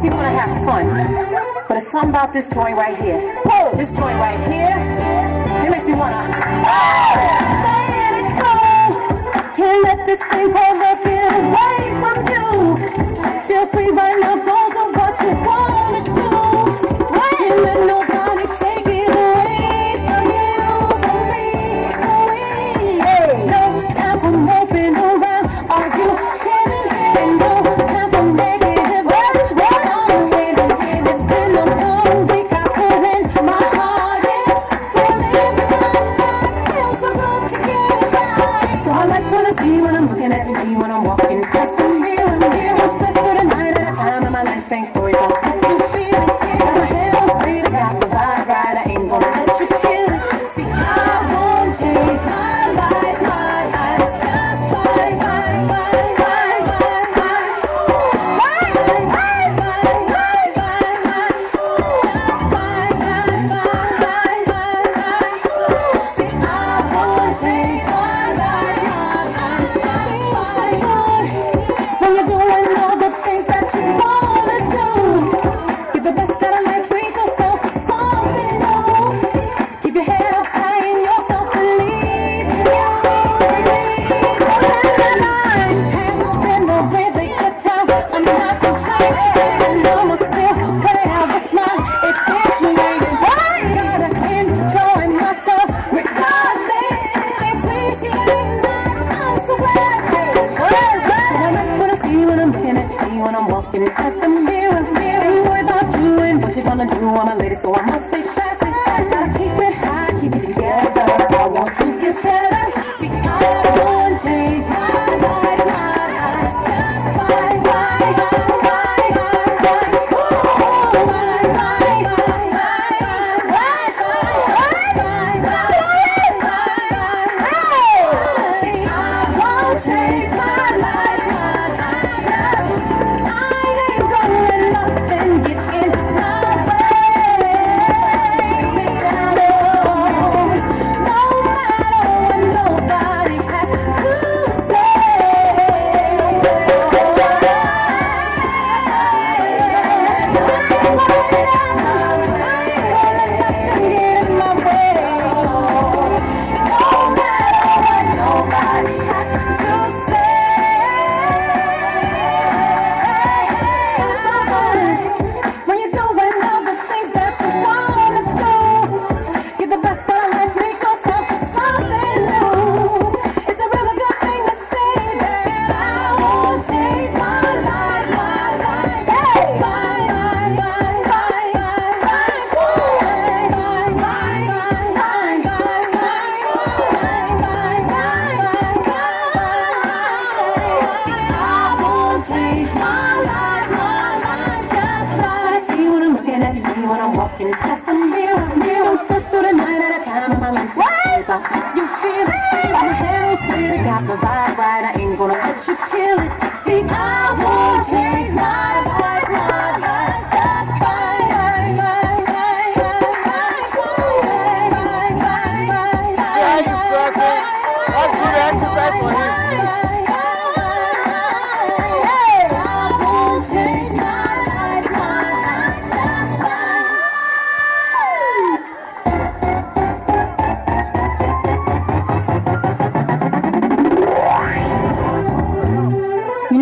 always be want to have fun, but it's something about this joint right here. Whoa. This joint right here, it makes me want to. Oh, let it go. Can't let this thing go.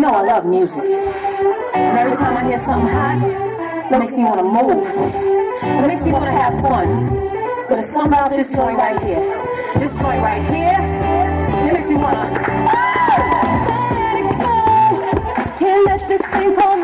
know I love music. And every time I hear something hot, it makes me want to move. It makes me want to have fun. But it's something about this joint right here. This joint right here, it makes me want to. Oh! Ah! Can't let this thing go.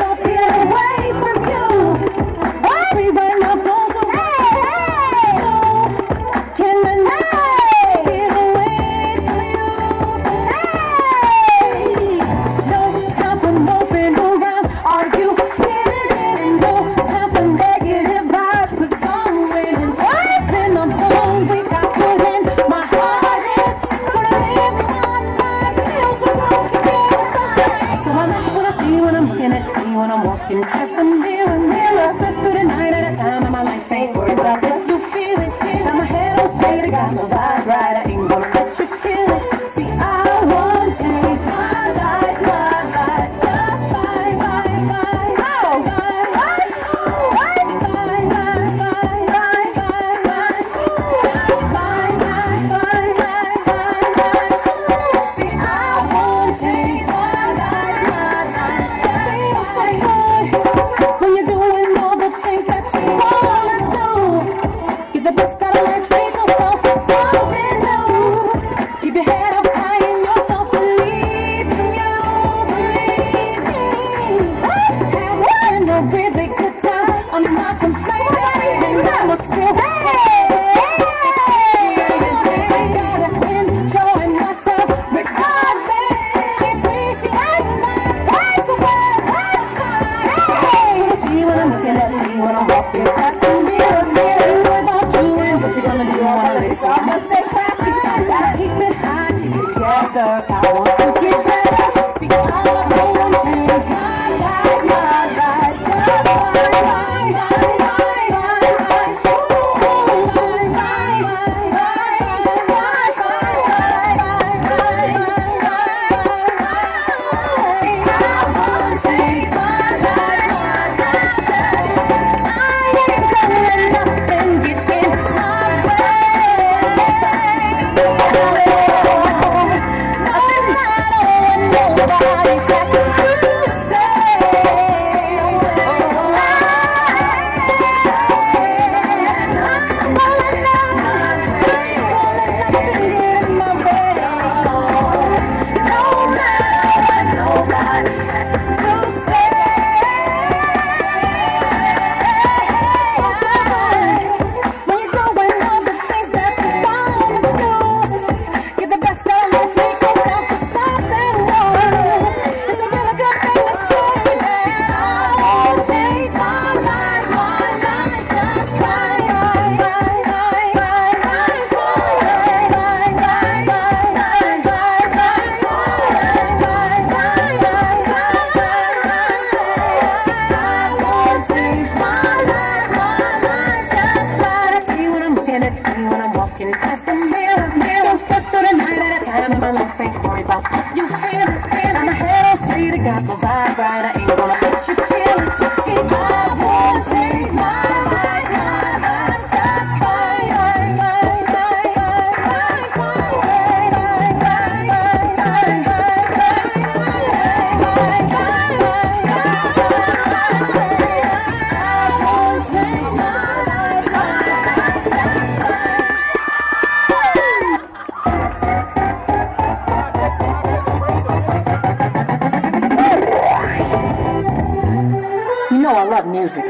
music.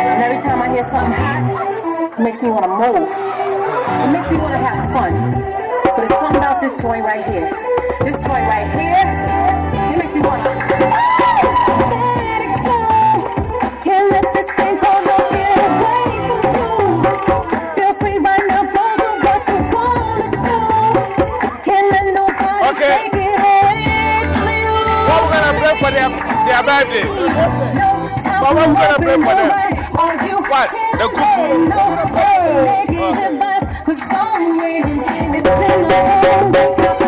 And every time I hear something hot, it makes me want to move. It makes me want to have fun. But it's something about this joint right here. This joint right here, it makes me want to. their, their birthday. But we're going to pray for them. What? The cuckoo. I'm waiting. It's been a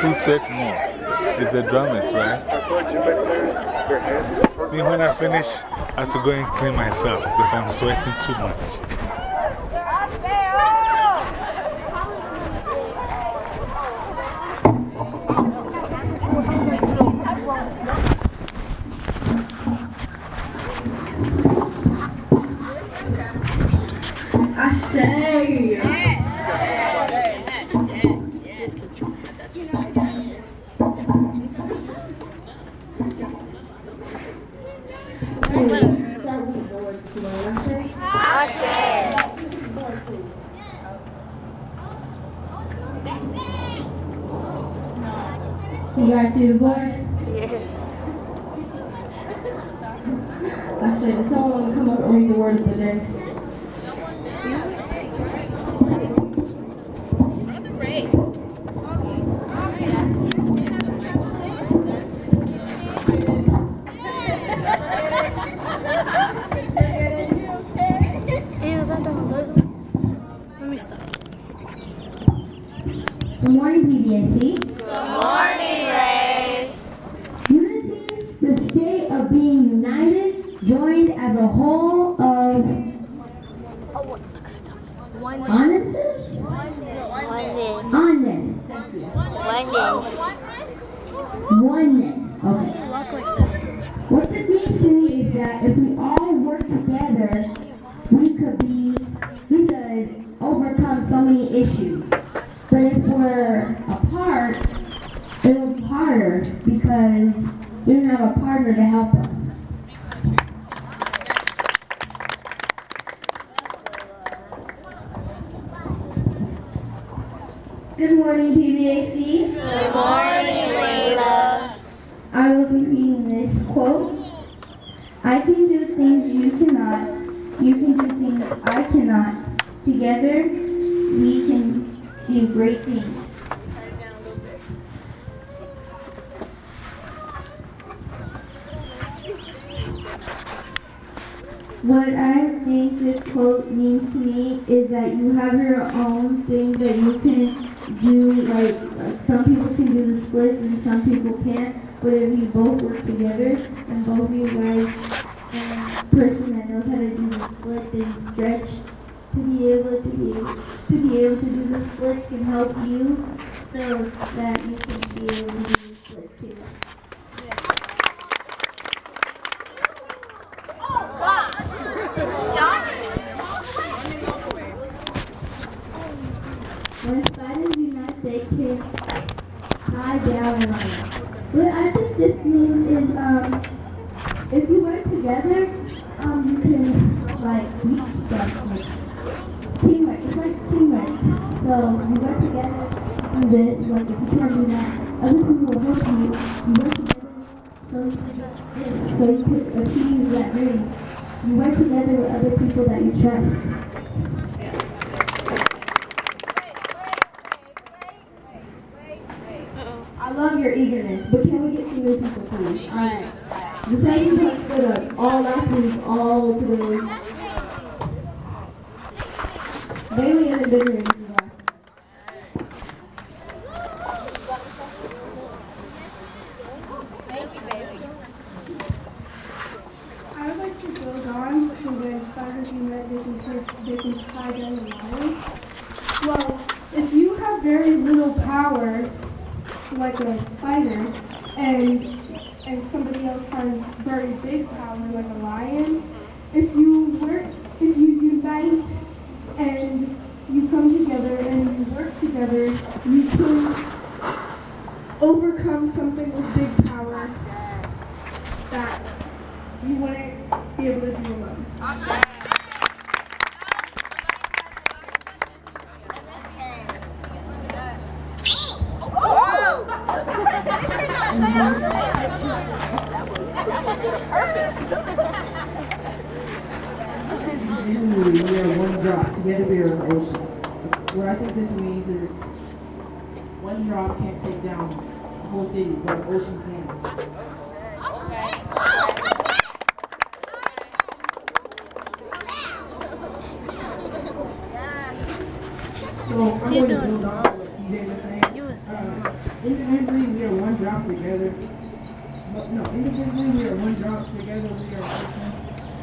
who sweat more. It's the drummers, right? Me, when I finish, I have to go and clean myself because I'm sweating too much. Good morning, PBSC. Good morning, Ray. Unity, the state of being united, joined as a whole of oneness. Oneness. Oneness. Oneness. Oneness. Okay. What this means to me is that if we all work together, we could be to help us.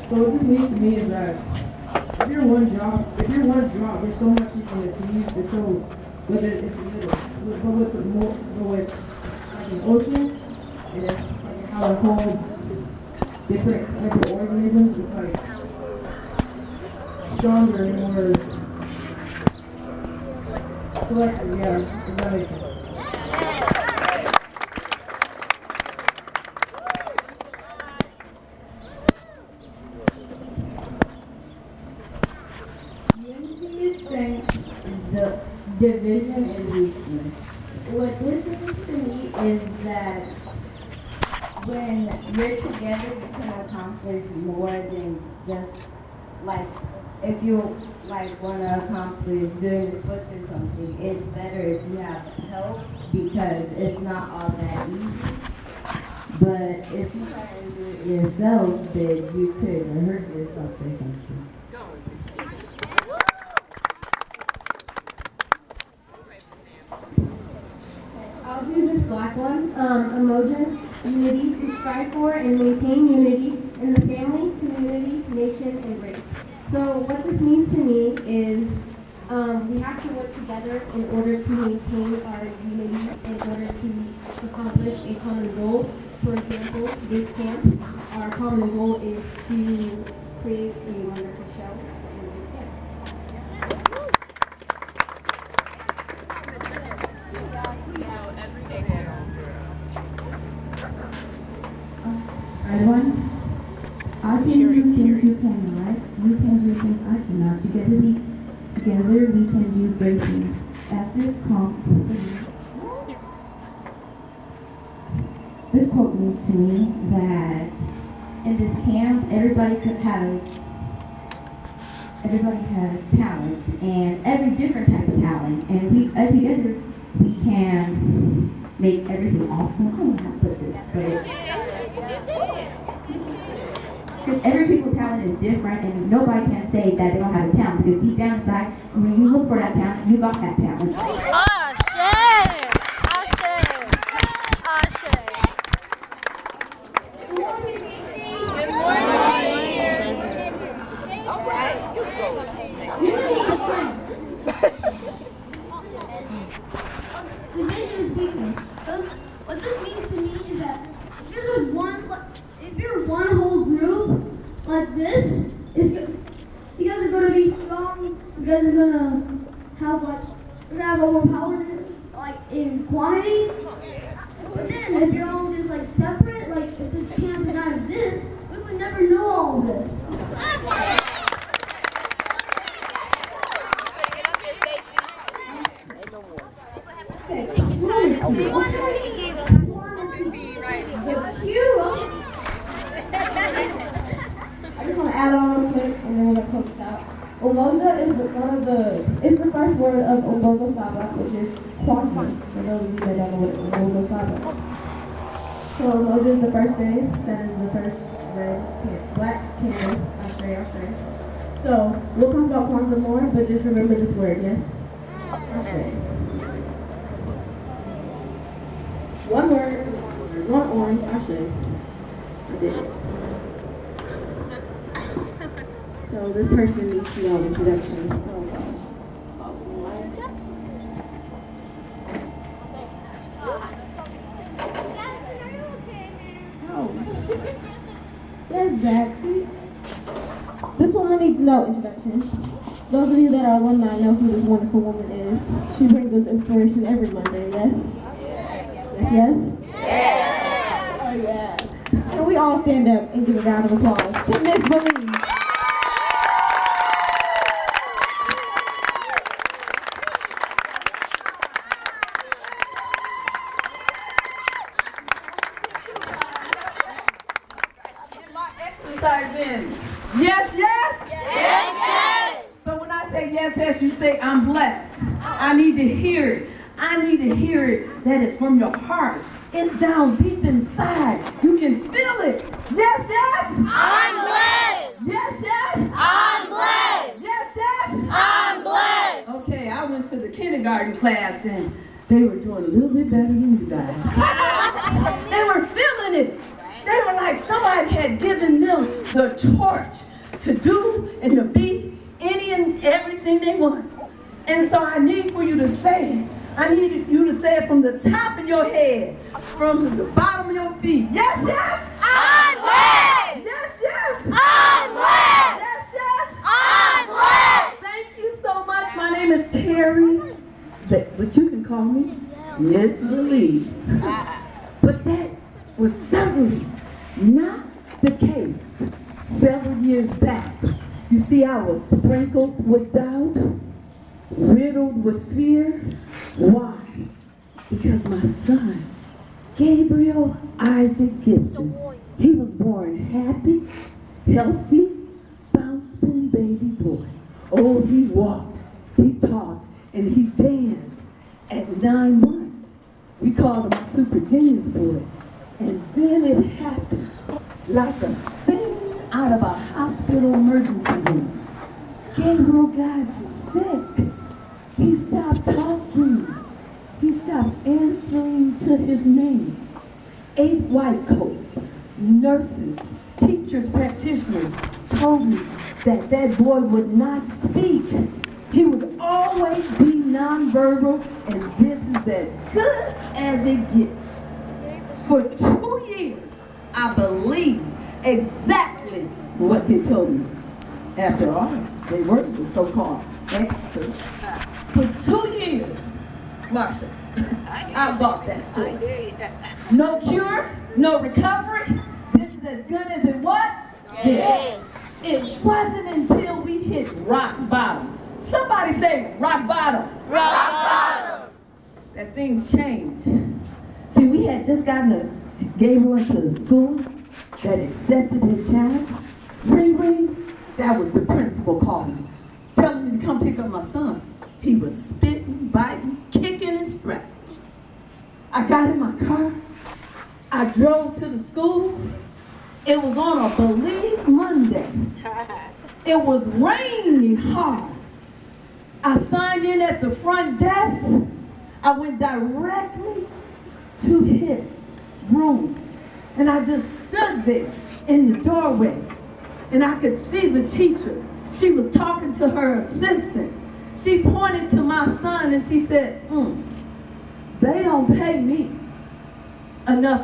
So what this means to me is that if you're one drop, if you're one drop, there's so much you can achieve. There's so whether it's little, but with the more, with like an ocean, and it's like how it holds different type of organisms. It's like stronger and more. Collective, yeah, if that makes sense. Unity is strength, the division is weakness. What this means to me is that when you're together, you can accomplish more than just like if you like want to accomplish doing the splits or something. It's better if you have help because it's not all that easy. But if you try to do it yourself, then you could hurt yourself or something. I'll do this black one. Um, Umoja, unity, to strive for and maintain unity in the family, community, nation, and race. So what this means to me is um, we have to work together in order to maintain our unity, in order to accomplish a common goal. For example, this camp, our common goal is to create a wonderful show. Everyone, I can do things you cannot. You can do things I cannot. Together we, together we can do great things. As this quote, this quote means to me that in this camp, everybody could has, everybody has talents and every different type of talent, and we uh, together we can make everything awesome. I don't know how to put this, but. Because every people's talent is different, and nobody can say that they don't have a talent. Because deep down inside, when you look for that talent, you got that talent. Ashe! Ashe! Ashe! Unity is strength. Division is weakness. So what this means to me is that if you're just one, if you're one whole group like this, it's go- you guys are going to be strong. You guys are to have like you're gonna have overpowered like in quantity. But then if you're all just like separate, like if this camp did not exist, we would never know all of this. I just want to add on real quick, and then we're gonna close this out. Umoja is one of the, it's the first word of Nguzo Saba, which is quantum, for those of you that don't know what Nguzo Saba So Umoja is the first day, that is the first red, black candle, Ashe, Ashe. So, we'll talk about Kwanzaa more, but just remember this word, yes? Ashe. One word, one orange, Ashe. I did it. So this person needs to know introduction. Oh. Oh. Yes. This woman needs no introduction. Those of you that are alumni know who this wonderful woman is. She brings us inspiration every Monday, yes? Yes, yes? Oh, yeah. Can we all stand up and give a round of applause to Miss Believe? exercise in. Yes, yes? Yes, yes! So when I say yes, yes, you say I'm blessed. I need to hear it. I need to hear it's from your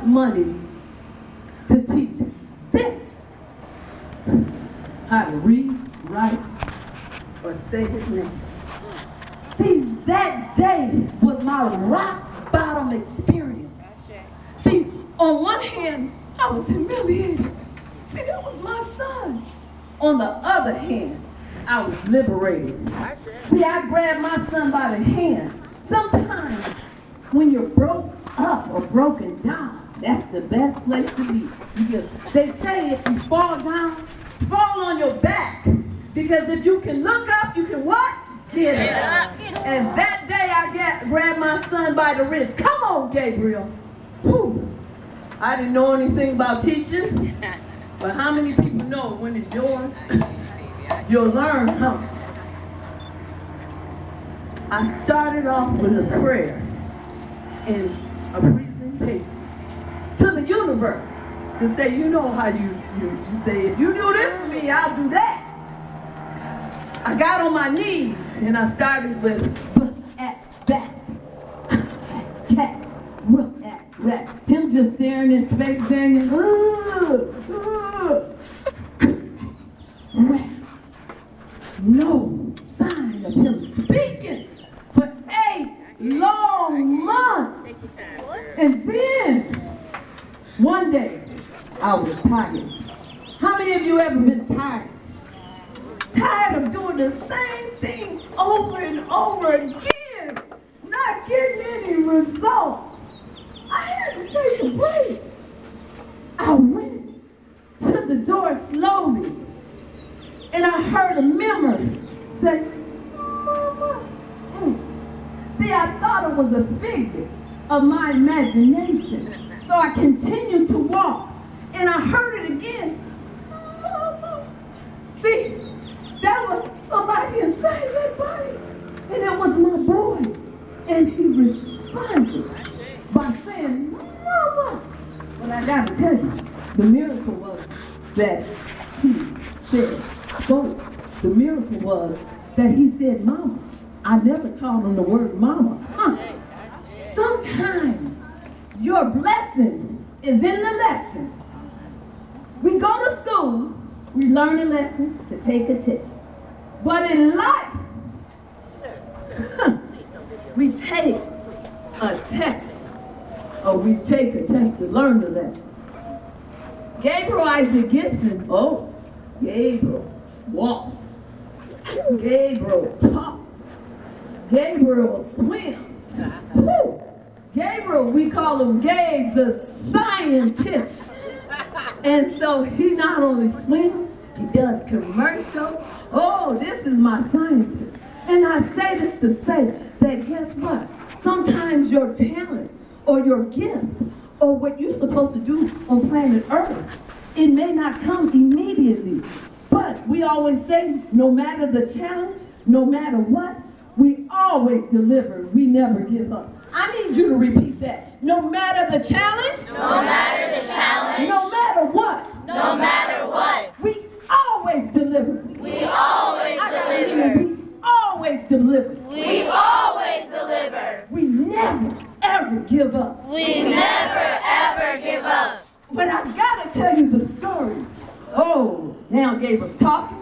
money to teach this. How to read, write, or say his name. See, that day was my rock bottom experience. See, on one hand, I was humiliated. See, that was my son. On the other hand, I was liberated. See, I grabbed my son by the hand. Sometimes when you're broke up or broken down, that's the best place to be. Because they say if you fall down, fall on your back. Because if you can look up, you can what? Get up. And that day I get, grabbed my son by the wrist. Come on, Gabriel. Whew. I didn't know anything about teaching. But how many people know when it's yours, you'll learn how. I started off with a prayer and a presentation to the universe to say, you know how you, you, you say, if you do this for me, I'll do that. I got on my knees and I started with at that. Cat. Him just staring in space saying, no sign of him speaking for eight long months. And then one day I was tired. How many of you ever been tired? Tired of doing the same thing over and over again, not getting any results. I had to take a break. I went to the door slowly, and I heard a memory say, Mama. Mm. See, I thought it was a figure of my imagination. So I continued to walk, and I heard it again. See, that was somebody inside that body, and it was my boy. And he responded by saying, Mama. But I got to tell you, the miracle was that he said, spoke. The miracle was that he said, Mama. I never taught him the word mama. Huh. Sometimes your blessing is in the lesson. We go to school, we learn a lesson to take a test. But in life, we take a test, or we take a test to learn the lesson. Gabriel Isaac Gibson, oh, Gabriel walks. Gabriel talks. Gabriel swims. Woo. Gabriel, we call him Gabe the scientist. And so he not only swims, he does commercial. Oh, this is my scientist. And I say this to say that guess what? Sometimes your talent or your gift or what you're supposed to do on planet Earth, it may not come immediately. But we always say, no matter the challenge, no matter what, we always deliver. We never give up. I need you to repeat that. No matter the challenge, no matter the challenge, no matter what, no matter what, we always deliver. We always deliver. We always deliver. We always deliver. We never ever give up. We never ever give up. But I gotta tell you the story. Oh, now Gabriel's talking.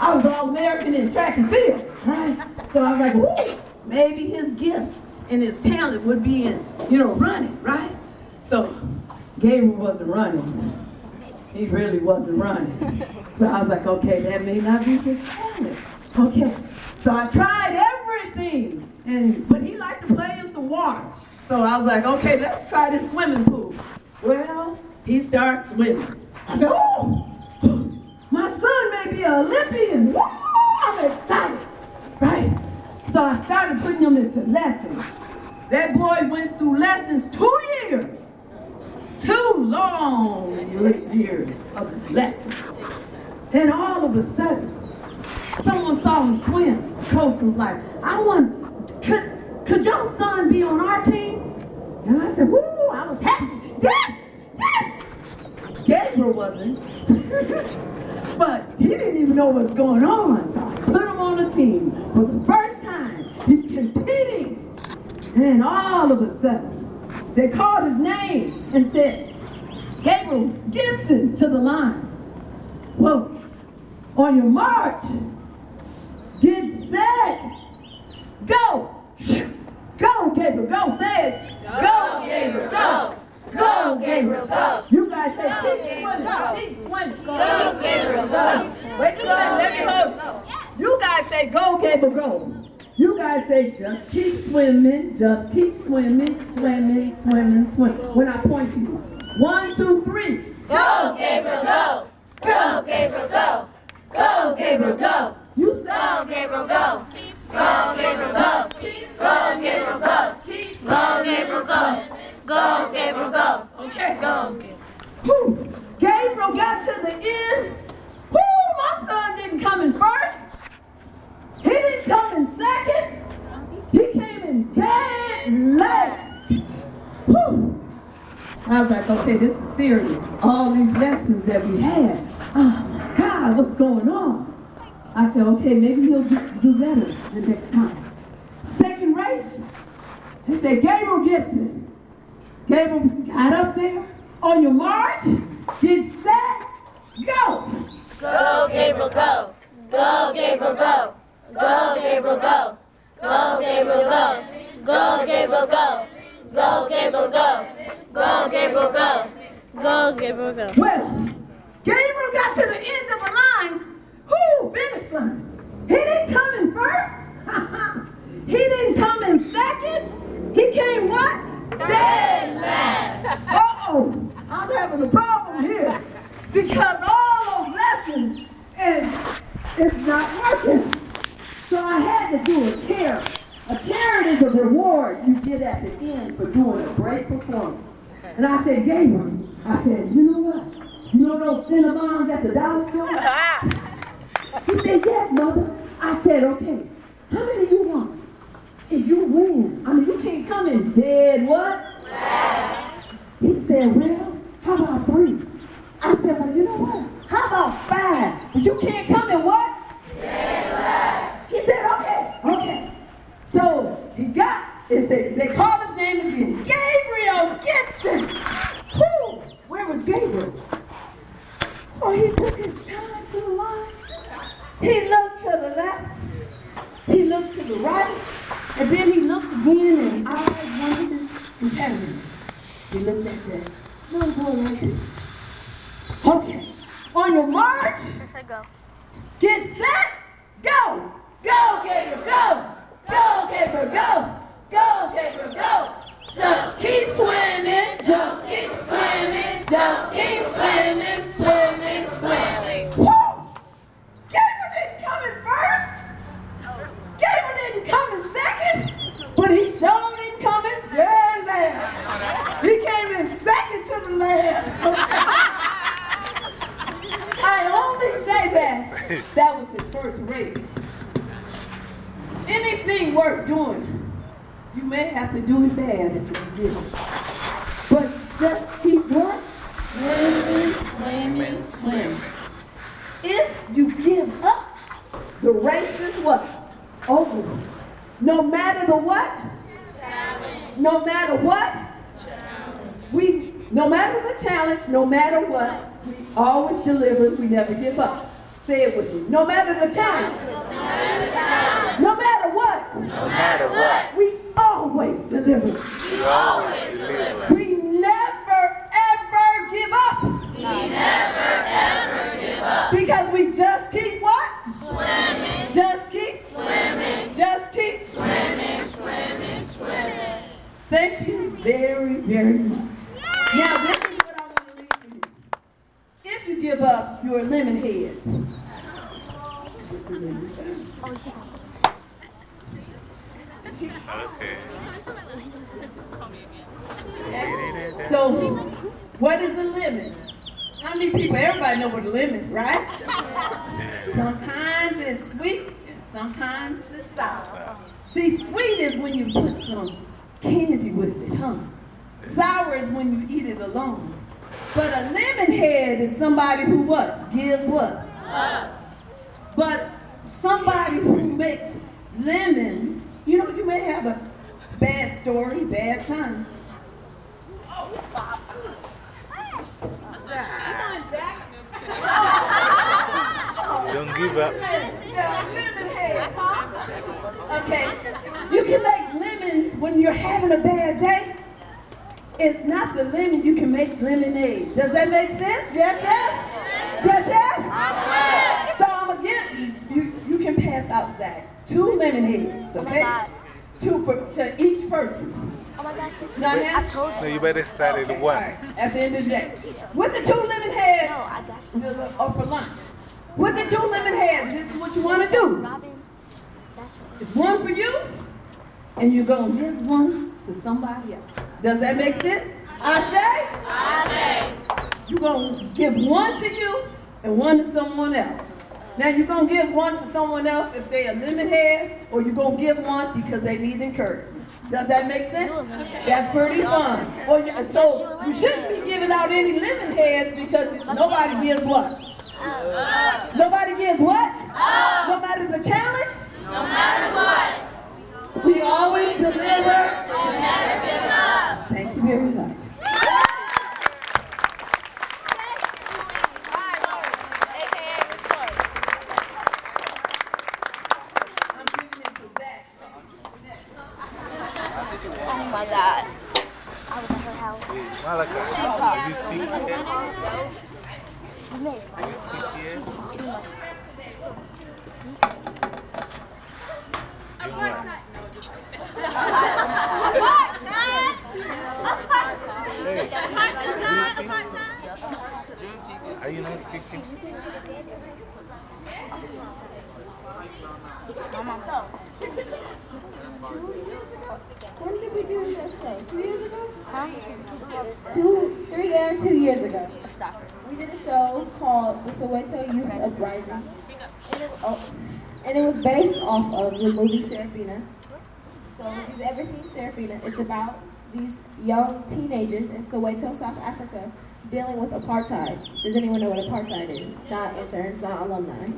I was all American in track and field, right? So I was like, maybe his gift and his talent would be in, you know, running, right? So Gabriel wasn't running. He really wasn't running. So I was like, okay, that may not be his talent. Okay. So I tried everything. And but he liked to play in some water. So I was like, okay, let's try this swimming pool. Well, he starts swimming. I said, oh, my son may be an Olympian. Woo, I'm excited. Right? So I started putting him into lessons. That boy went through lessons two years. Two long years of lessons. And all of a sudden, someone saw him swim. Coach was like, I want, could, could your son be on our team? And I said, woo, I was happy. Yes, yes. Gabriel wasn't. but he didn't even know what's going on. So I put him on the team. For the first he's competing. And all of a sudden, they called his name and said, Gabriel Gibson to the line. Well, on your march, get set, go. Go, Gabriel, go, say it. Go, Gabriel, go. Go, Gabriel, go. You guys say, keep swimming, keep swimming. Go, Gabriel, go. Wait just a minute, let me hold. You guys say, go, Gabriel, go. You guys say, just keep swimming, just keep swimming, swimming, swimming, swimming. When I point to you, one, two, three. Go, Gabriel, go. Go, Gabriel, go. Go, Gabriel, go. You say, Go, Gabriel, go. Go, Gabriel, go. Go, Gabriel, go. Go, Gabriel, go. Go, Gabriel, go. Okay. Go, Gabriel. Whew. Gabriel got to the end. Whoo, my son didn't come in first. He didn't come in second. He came in dead last. Whew. I was like, okay, this is serious. All these lessons that we had. Oh my God, what's going on? I said, okay, maybe he'll do, better the next time. Second race, he said, Gabriel gets it. Gabriel got up there on your march, get set, go. Go, Gabriel, go. Go, Gabriel, go. Go, Gabriel, go. Go, Gabriel, go. Go, Gabriel, go. Go, Gabriel, go. Go, Gabriel, go. Go, Gabriel, go. Well, Gabriel got to the end of the line. Whoo, finish line. He didn't come in first. he didn't come in second. He came what? Dead last. Uh-oh, I'm having a problem here. Because all those lessons and it's not working. So I had to do a carrot. A carrot is a reward you get at the end for doing a great performance. And I said, Gabriel, I said, you know what? You know those Cinnabons at the dollar store? He said, yes, mother. I said, okay, how many you want? if you win, I mean, you can't come in dead what? He said, well, how about three? I said, well, you know what? How about five? But you can't come in what? He said, okay, okay. So he got, it said, they called his name again. Gabriel Gibson. Who? Where was Gabriel? Oh, he took his time to the line. He looked to the left. He looked to the right. And then he looked again and eyes wondered patted He looked at that little boy right here. Okay. On your march. Get set. Go. Go, Gabriel, go. Go, Gabriel, go. Go, Gabriel, go. Does that make sense? Ashe? Ashe. You're going to give one to you and one to someone else. Now, you're going to give one to someone else if they're a lemon head, or you're going to give one because they need encouragement. Does that make sense? That's pretty fun. Well, so you shouldn't be giving out any lemon heads because nobody gives what? Nobody gives what? No matter the challenge, No matter what. we always deliver. We never give up. Thank you very much. I'm giving it to Zach. Oh my god. I was at her house. Malaka, She have talked. you seen here? You made Have you seen here? You want? Are you not speaking? When did we do that show? Two years ago? Two, three and two years ago. We did a show called the Soweto Youth Uprising. And it, oh, and it was based off of the movie Sarafina. So if you've ever seen Sarafina, it's about these young teenagers in Soweto, South Africa, dealing with apartheid. Does anyone know what apartheid is? Not interns, not alumni.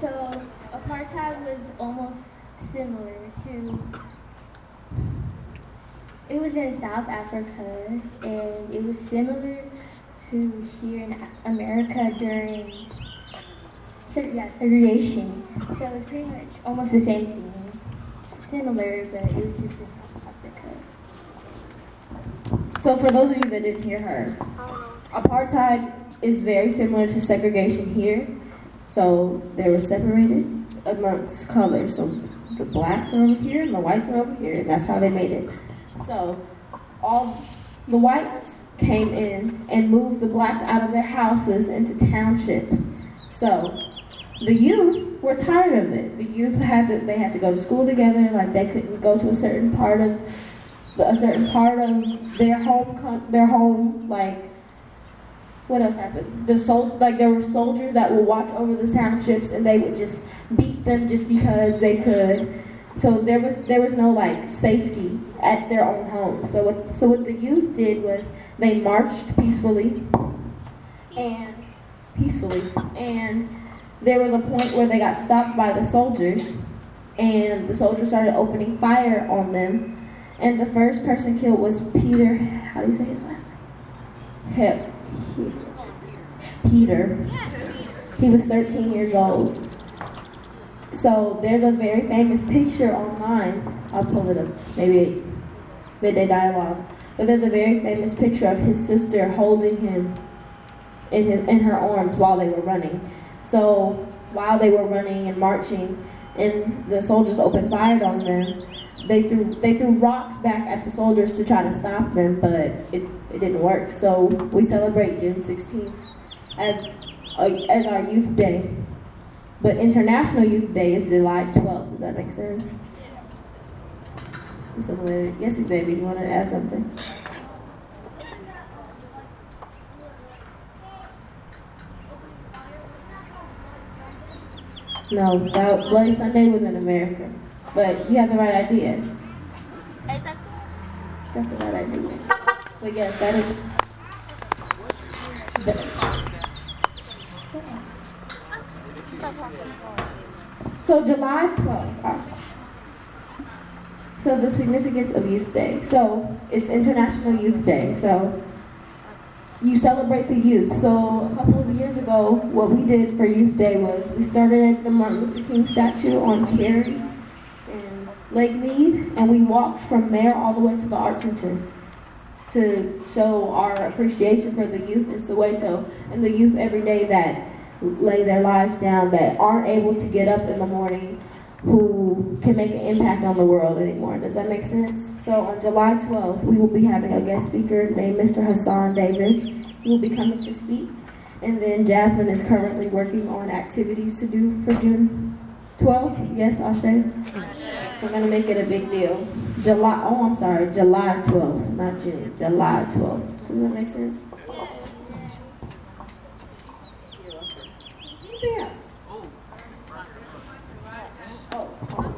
So apartheid was almost similar to. It was in South Africa, and it was similar to here in America during. So yeah, segregation. So it was pretty much almost the same thing, similar, but it was just in South Africa. So for those of you that didn't hear her, apartheid is very similar to segregation here. So they were separated amongst colors. So the blacks are over here and the whites are over here, and that's how they made it. So all the whites came in and moved the blacks out of their houses into townships. So the youth were tired of it. The youth had to they had to go to school together, like they couldn't go to a certain part of a certain part of their home their home like what else happened? The sol- like there were soldiers that would watch over the townships and they would just beat them just because they could. So there was there was no like safety at their own home. So what so what the youth did was they marched peacefully and peacefully and there was a point where they got stopped by the soldiers and the soldiers started opening fire on them and the first person killed was Peter how do you say his last name? Hip. Peter. He was 13 years old. So there's a very famous picture online. I'll pull it up. Maybe midday dialogue. But there's a very famous picture of his sister holding him in his in her arms while they were running. So while they were running and marching, and the soldiers opened fire on them, they threw they threw rocks back at the soldiers to try to stop them, but it, it didn't work. So we celebrate June 16th as a, as our youth day. But International Youth Day is July 12th. Does that make sense? Yes, Xavier, you want to add something? No, that Bloody Sunday was in America. But you have the right idea. You have the right idea. But yes, that is. So July 12th. uh, So the significance of Youth Day. So it's International Youth Day. So you celebrate the youth. So a couple of years ago, what we did for Youth Day was we started at the Martin Luther King statue on Carey in Lake Mead, and we walked from there all the way to the Art Center to show our appreciation for the youth in Soweto and the youth every day that lay their lives down, that aren't able to get up in the morning, who can make an impact on the world anymore. Does that make sense? So on July 12th, we will be having a guest speaker named Mr. Hassan Davis. He will be coming to speak. And then Jasmine is currently working on activities to do for June 12th. Yes, Ashe? We're going to make it a big deal. July, oh, I'm sorry, July 12th, not June. July 12th. Does that make sense? Anything else? Oh,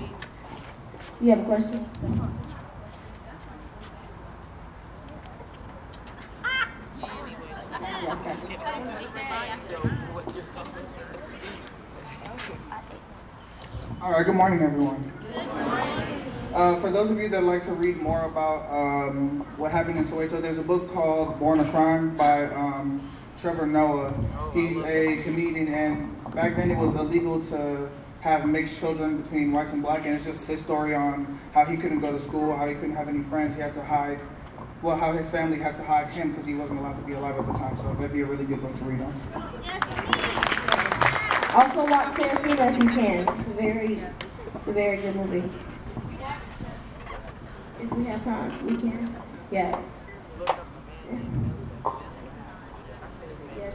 you have a question? All right, good morning, everyone. Uh, for those of you that like to read more about um, what happened in Soweto, there's a book called Born a Crime by um, Trevor Noah. He's a comedian, and back then it was illegal to have mixed children between whites and black, and it's just his story on how he couldn't go to school, how he couldn't have any friends, he had to hide, well, how his family had to hide him because he wasn't allowed to be alive at the time. So that'd be a really good book to read on. Also watch Sarafina if you can. It's a very, it's a very good movie. If we have time, we can. Yeah.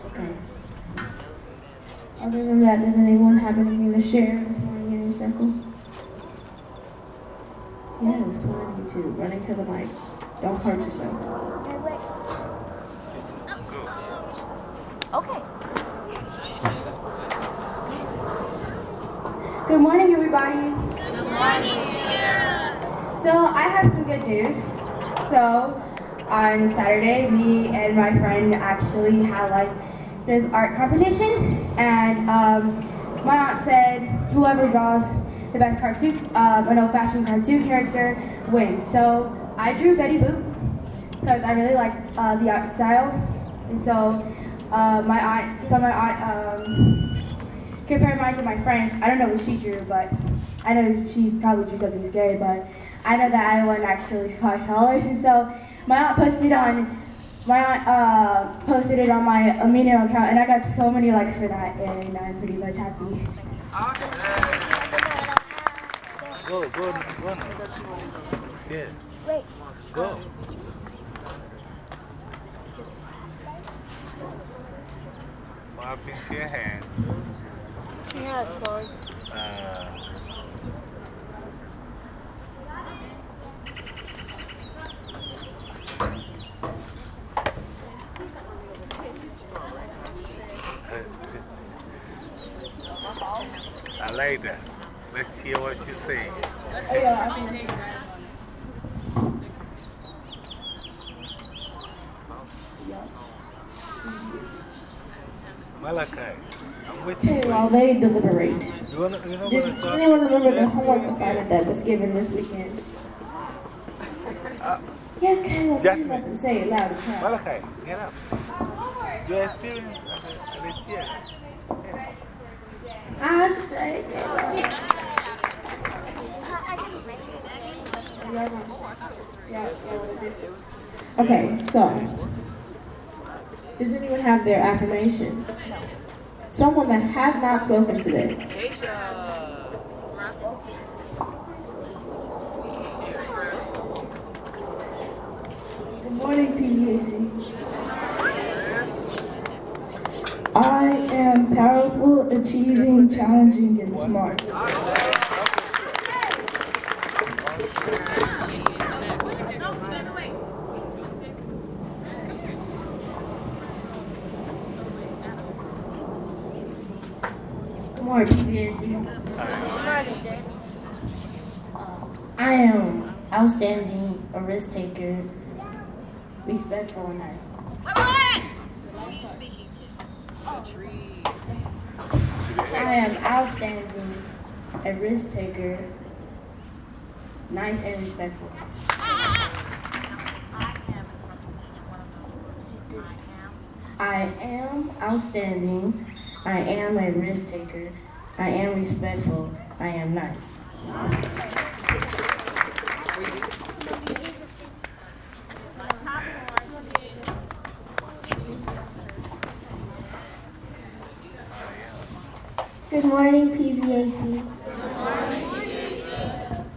Okay. Other than that, does anyone have anything to share this morning in your circle? Yes, one of you two, running to the mic. Don't hurt yourself. Okay. Good morning, everybody. Good morning, Sierra. So I have some good news. So on Saturday, me and my friend actually had like this art competition, and um, my aunt said whoever draws the best cartoon, um, an old-fashioned cartoon character wins. So I drew Betty Boop because I really like uh, the art style, and so uh, my aunt, so my aunt um, compared mine to my friends. I don't know what she drew, but I know she probably drew something scary, but I know that I won actually five dollars, and so my aunt posted on my aunt uh, posted it on my Amino account, and I got so many likes for that, and I'm pretty much happy. Go, go, go. Yeah. Wait. Go. What happened to your hand? Yeah, sorry. Uh, I like Let's hear what you say. Malachi, I'm with you. Okay, while they deliberate, You wanna, you know did what I'm talking anyone remember the homework assignment that was given this weekend? Uh, yes, Kayla, say Jasmine. something. Say it loud and proud. Malachi, get up. Your experience as a, as a. I. Okay, so does anyone have their affirmations? Someone that has not spoken today. Good morning, PDAC. I am powerful, achieving, challenging, and smart. Good morning. I am outstanding, a risk taker, respectful, and nice. I am outstanding, a risk taker, nice and respectful. I am outstanding. I am a risk taker. I am respectful. I am nice. Good morning, PBAC.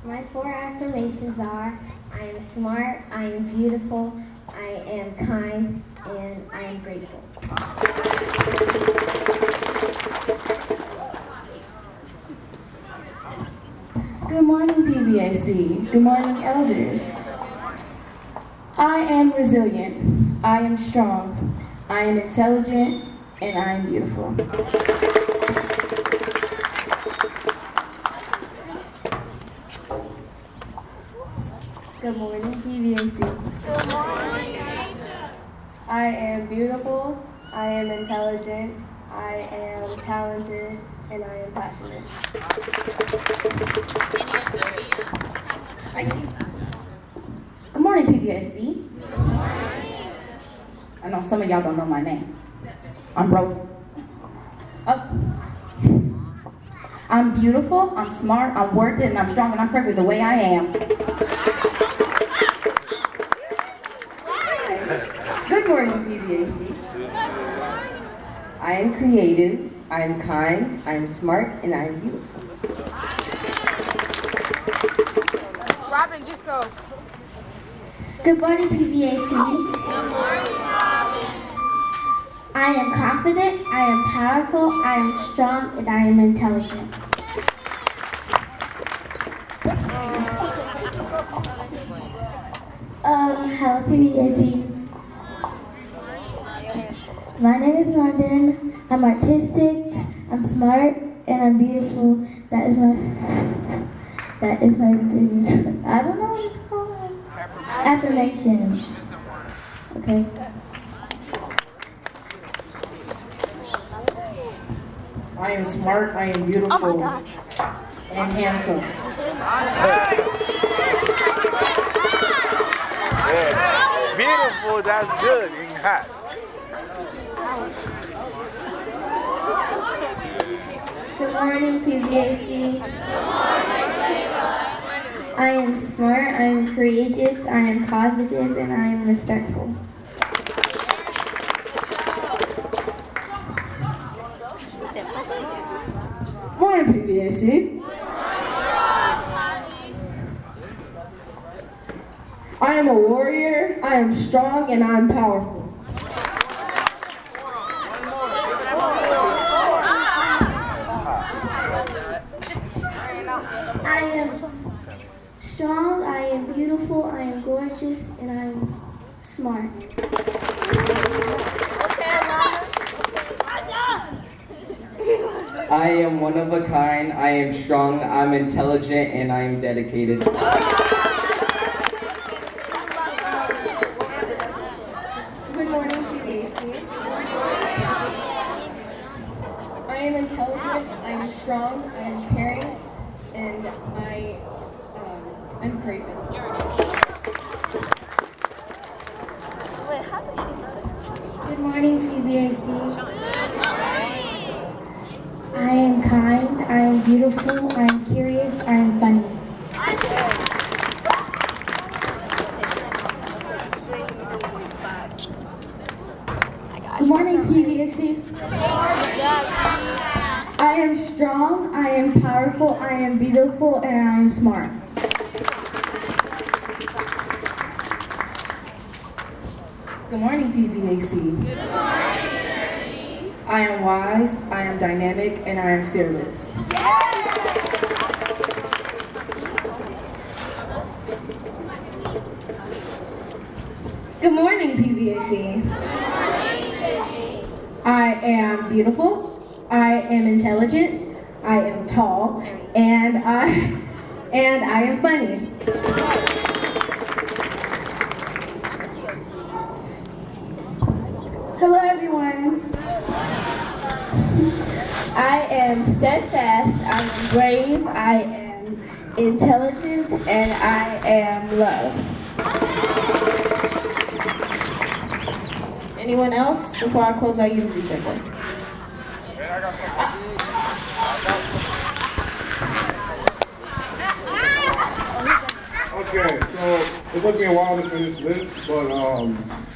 My four affirmations are I am smart, I am beautiful, I am kind, and I am grateful. Good morning, PBAC. Good morning, elders. I am resilient. I am strong. I am intelligent. And I am beautiful. Good morning, PBAC. Good morning. I am beautiful, I am intelligent, I am talented, and I am passionate. Good morning, PBAC. I know some of y'all don't know my name. I'm broken. Oh. I'm beautiful, I'm smart, I'm worth it, and I'm strong, and I'm perfect the way I am. Good morning, PBAC. I am creative, I am kind, I am smart, and I am beautiful. Robin, just go. Good morning, PBAC. Good morning, Robin. I am confident, I am powerful, I am strong, and I am intelligent. Um, hello, PBSC. My name is London. I'm artistic, I'm smart, and I'm beautiful. That is my that is my I don't know what it's called. Affirmations. Okay. I am smart, I am beautiful, oh and handsome. Yeah. Beautiful, that's good in hat. Good morning, PBAC. I am smart, I am courageous, I am positive, and I am respectful. Morning, PBAC. I am a warrior, I am strong, and I am powerful. I am strong, I am beautiful, I am gorgeous, and I am smart. I am one of a kind, I am strong, I'm intelligent, and I am dedicated. Good morning, PBAC. I am intelligent, I am strong, I am caring, and I, um, I'm courageous. Good morning, PBAC. I am kind, I am beautiful, I am curious, I am funny. Good morning, PBAC. I am strong, I am powerful, I am beautiful, and I am smart. Good morning, PBAC. Good morning. I am wise, I am dynamic, and I am fearless. Good morning, PBAC. I am beautiful. I am intelligent. I am tall, and I and I am funny. Hello, everyone. I am steadfast, I am brave, I am intelligent, and I am loved. Anyone else before I close out Unity Circle? Okay, so it took me a while to finish this, but um,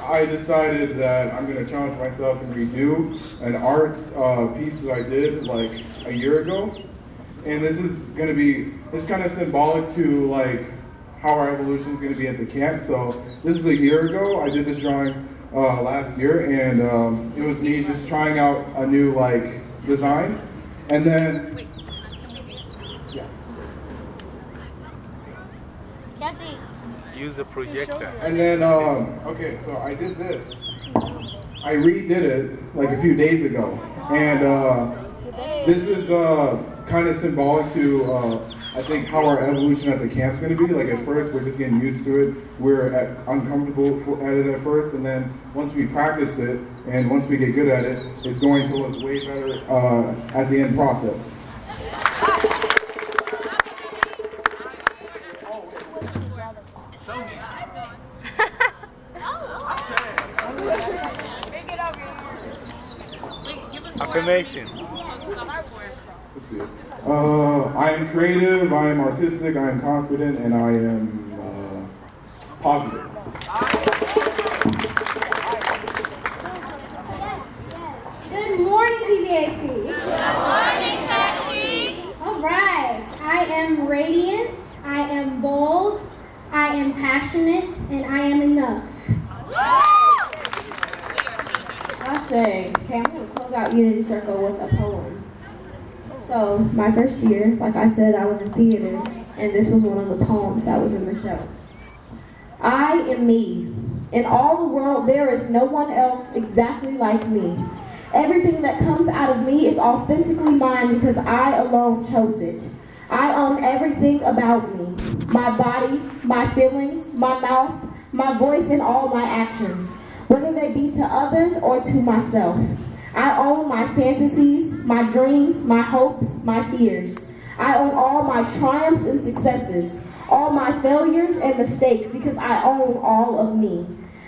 I decided that I'm going to challenge myself and redo an art uh, piece that I did like a year ago. And this is going to be, it's kind of symbolic to like how our evolution is going to be at the camp. So this is a year ago. I did this drawing uh, last year, and um, it was me just trying out a new like design. And then Use the projector. And then, um, okay, so I did this. I redid it like a few days ago. And uh, this is uh, kind of symbolic to, uh, I think, how our evolution at the camp's going to be. Like, at first, we're just getting used to it. We're at, uncomfortable for- at it at first. And then once we practice it and once we get good at it, it's going to look way better at the end process. Affirmation. Uh, I am creative, I am artistic, I am confident, and I am uh, positive. Good morning, PBAC. Good morning, Becky. All right. I am radiant. I am bold. I am passionate, and I am enough. Ashe. Okay, I'm going to close out Unity Circle with a poem. So, my first year, like I said, I was in theater, and this was one of the poems that was in the show. I am me. In all the world, there is no one else exactly like me. Everything that comes out of me is authentically mine because I alone chose it. I own everything about me my body, my feelings, my mouth, my voice, and all my actions, whether they be to others or to myself. I own my fantasies, my dreams, my hopes, my fears. I own all my triumphs and successes, all my failures and mistakes because I own all of me.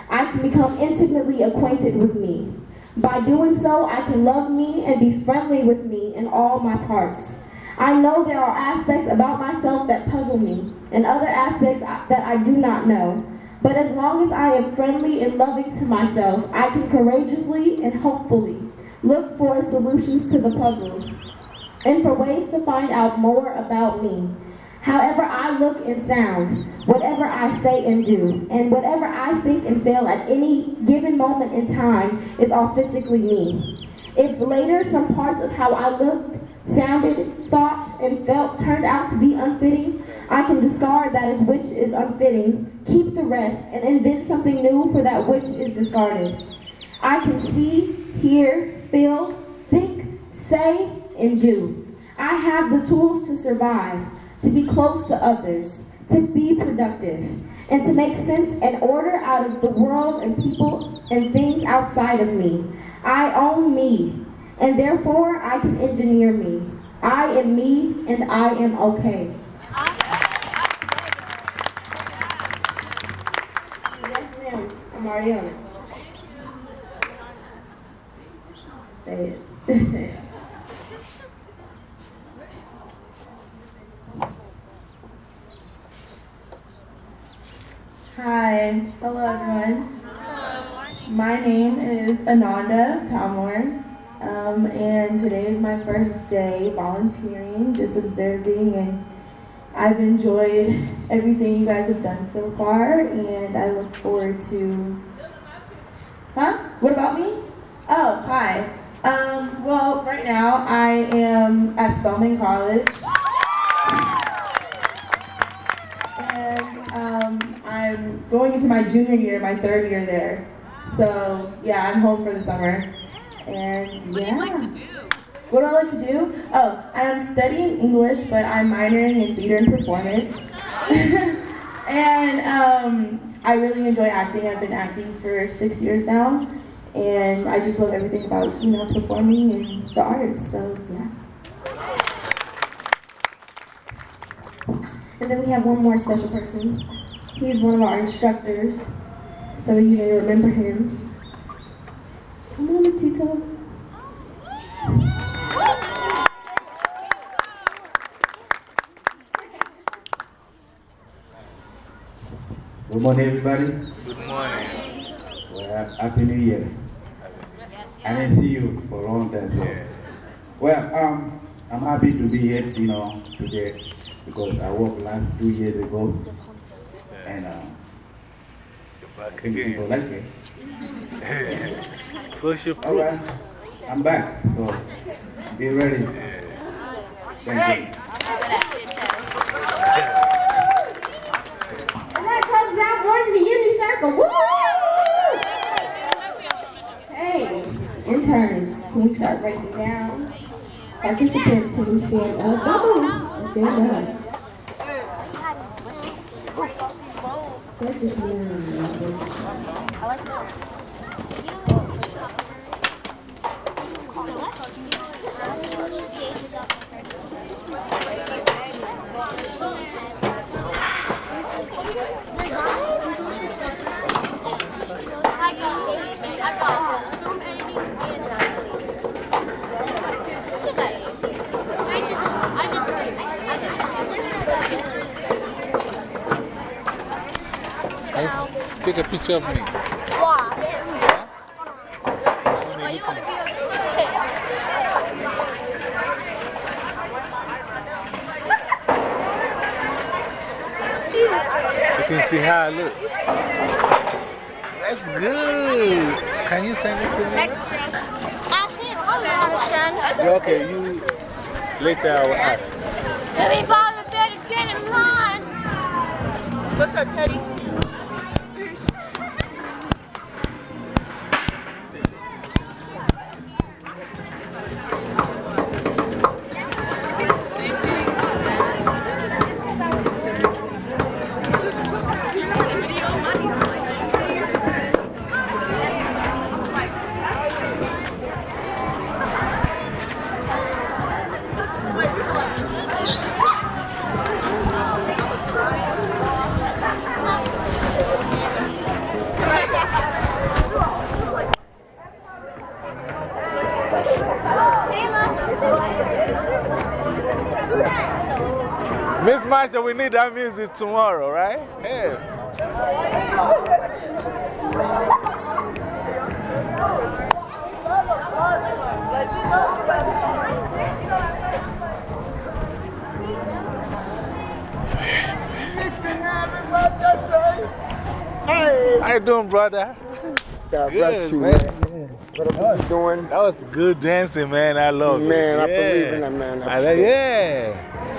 I can become intimately acquainted with me. By doing so, I can love me and be friendly with me in all my parts. I know there are aspects about myself that puzzle me, and other aspects that I do not know. But as long as I am friendly and loving to myself, I can courageously and hopefully look for solutions to the puzzles and for ways to find out more about me. However I look and sound, whatever I say and do, and whatever I think and feel at any given moment in time is authentically me. If later some parts of how I looked, sounded, thought, and felt turned out to be unfitting, I can discard that as which is unfitting, keep the rest, and invent something new for that which is discarded. I can see, hear, feel, think, say, and do. I have the tools to survive to be close to others, to be productive, and to make sense and order out of the world and people and things outside of me. I own me, and therefore I can engineer me. I am me, and I am okay. It. Say it. Say it. Hi, hello everyone. My name is Ananda Palmore, um, and today is my first day volunteering, just observing, and I've enjoyed everything you guys have done so far, and I look forward to. Huh? What about me? Oh, hi. Um, well, right now I am at Spelman College. And um, I'm going into my junior year, my third year there. So yeah, I'm home for the summer. And yeah. What do I like to do? Oh, I'm studying English, but I'm minoring in theater and performance. and um, I really enjoy acting. I've been acting for six years now. And I just love everything about, you know, performing and the arts. So yeah. And then we have one more special person. He's one of our instructors, so you may remember him. Come on, Tito. Good morning, everybody. Good morning. Well, Happy New Year. I didn't see you for a long time, so. Well, um, I'm happy to be here, you know, today because I worked last two years ago, and um, back I think people like it. Social proof. All right, I'm back, so be ready. Thank you. And that closes out one to the Unity Circle. Woo! Hey, interns, can we start breaking down? Participants, can we stand up? Come stand up. Check this Hey, picture of me. You can see how I look. That's good. Can you send it to me? Next. Yeah, okay, you. Later I will ask. Everybody better get in line. What's up, Teddy? Miss Marsha, we need that music tomorrow, right? Hey. How you doing, brother? God Good, bless you, man. man. What are you doing? That was good dancing, man. I love it. Man, I Yeah. believe in that, man. I yeah.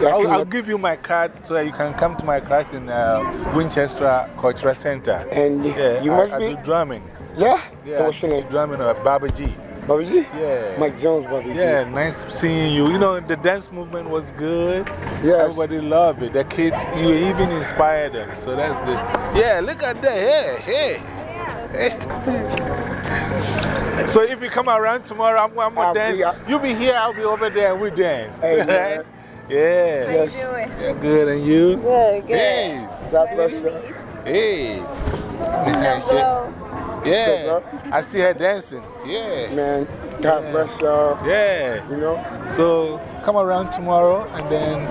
I I'll, I'll give you my card so that you can come to my class in uh, Winchester Cultural Center. And yeah, you I, must I be- do drumming. Yeah? Yeah, What's I your teach drumming at Baba G. Bobby G? Yeah. Mike Jones, Bobby G. Yeah, nice seeing you. You know, the dance movement was good. Yeah. Everybody loved it. The kids, you even inspired them. So that's good. Yeah, look at that. Hey, hey. hey. So if you come around tomorrow, I'm, I'm going to be dance. You'll be here, I'll be over there, and we dance. Hey, right? Man. Yeah. How you doing? Yeah, good. And you? Good, good. Hey. God bless you. Hey. yeah. I see her dancing. Yeah. Man, God bless y'all. Yeah. You know? So come around tomorrow and then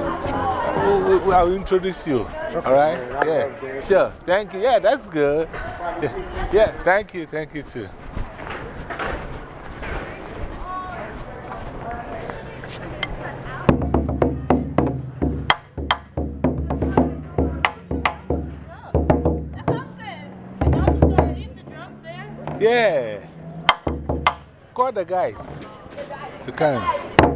we'll, we'll, I'll introduce you. All right? Yeah. Sure. Thank you. Yeah, that's good. Yeah. yeah, thank you. Thank you too. Yeah. Call the guys to come.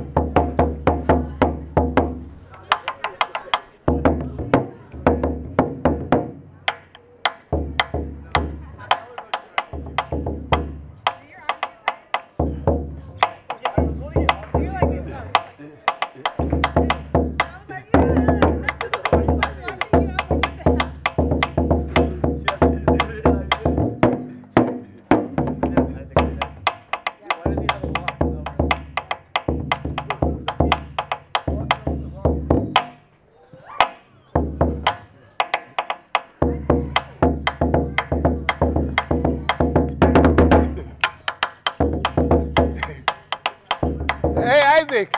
Hey, Isaac,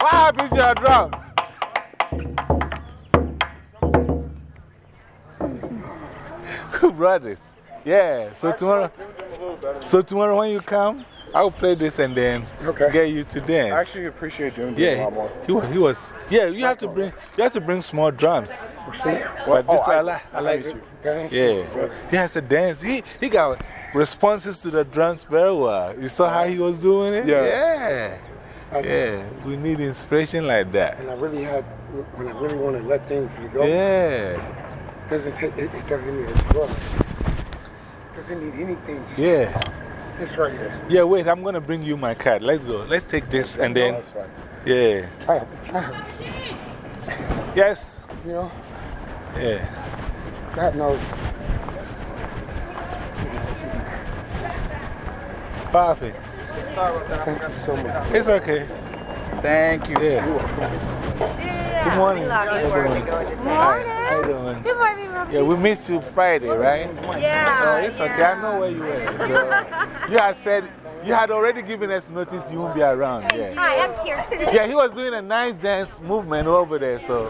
what happened to your drum? Brothers. Yeah, so tomorrow, so tomorrow when you come, I'll play this and then get you to dance. I actually appreciate doing this yeah, a lot more. He, was, he was, yeah, you have to bring, you have to bring small drums. But this, Oh, I, I- like, I I like it. to. Yeah, he has to dance. He, he got responses to the drums very well. You saw how he was doing it? Yeah. Yeah. Yeah, we need inspiration like that. And I really had, when I really want to let things go. Yeah. It Doesn't take, it, it doesn't need a drug. Doesn't need anything. Just Yeah. This right here. Yeah, wait, I'm going to bring you my card. Let's go. Let's take this and then. that's fine. Yeah. Yes. you know, Yeah. God knows. Perfect. Thank you so much. It's okay. Thank you. Yeah. Good morning. Good How you morning. doing? Hi. How you doing? Good morning, Robbie. Yeah, we missed you Friday, right? Yeah, Oh, it's okay. I know where you were. So you had said, you had already given us notice you won't be around. Yeah. Hi, I'm here. Yeah, he was doing a nice dance movement over there. So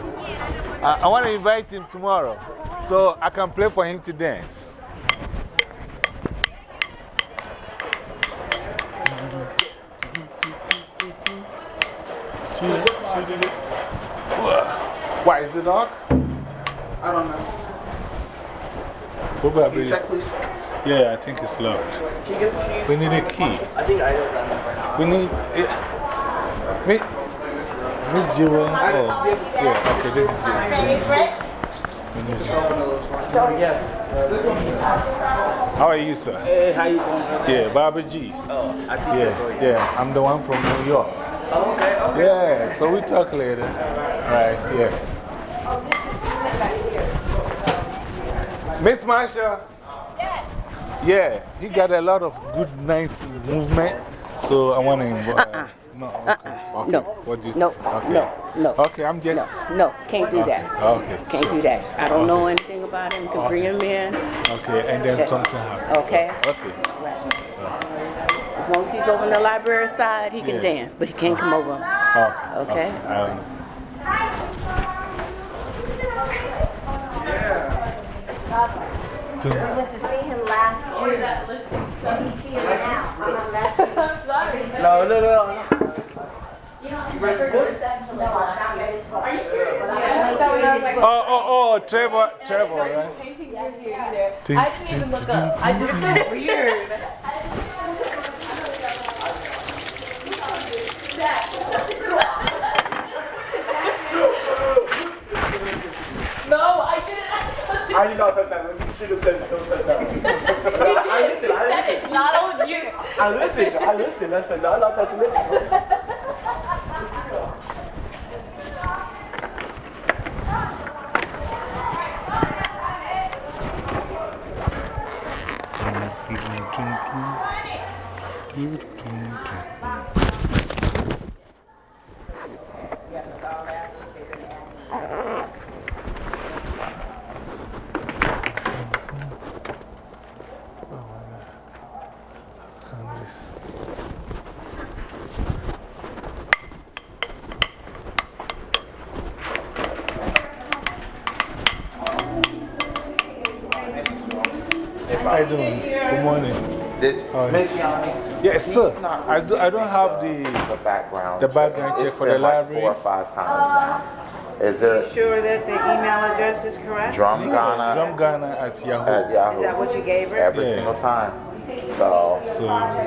I, I want to invite him tomorrow so I can play for him to dance. Why is the dog? I don't know. Probably. check, please? Yeah, I think it's locked. We need a key. I think I know that number now. We need. It, Miss, Miss Jewel. Oh, yeah, okay, this is Jewel. Yes. How are you, sir? Hey, how you doing? Yeah, Bobby G. Oh, I think Yeah, yeah, I'm the one from New York. Oh, okay, okay. Yeah, so we talk later. Right, yeah. Miss Marsha? Yes. Yeah, he got a lot of good, nice movement. So I want to involve. Uh-uh. No, okay. Uh-uh. okay. No. What you No, okay. no, no. Okay, I'm just. No, no, can't do that. Okay. Can't sure. do that. I don't know anything about him. You can bring him in. Okay, and then Okay. something happens. Okay. Okay. As long as he's over on the library side, he can Yeah. dance, but he can't come over. Okay. Okay. I understand. We went to see him last year. So he's here now. I'm on last year. Sorry. No, no, no, no. You don't remember this actually last year. Are you serious? Oh, oh, oh, Trevor, Trevor, right? Ting, I didn't even look up. I just ting. so weird. No, I didn't. I did not touch that. You should have said don't touch that. He I did. listened, He I said it. listened. He told you. I listened, I listened. I said, no, I'm not touching it. How you doing? Good morning. Did How are you? Miss Yanni? Yes, sir. not I, do, I don't have the, The background. the background check It's for the like library. Four or five times now. Is there Sure that the email address is correct? Drum Ghana Drum Ghana at Yahoo. at Yahoo? Is that what you gave her? Every Yeah. single time. So,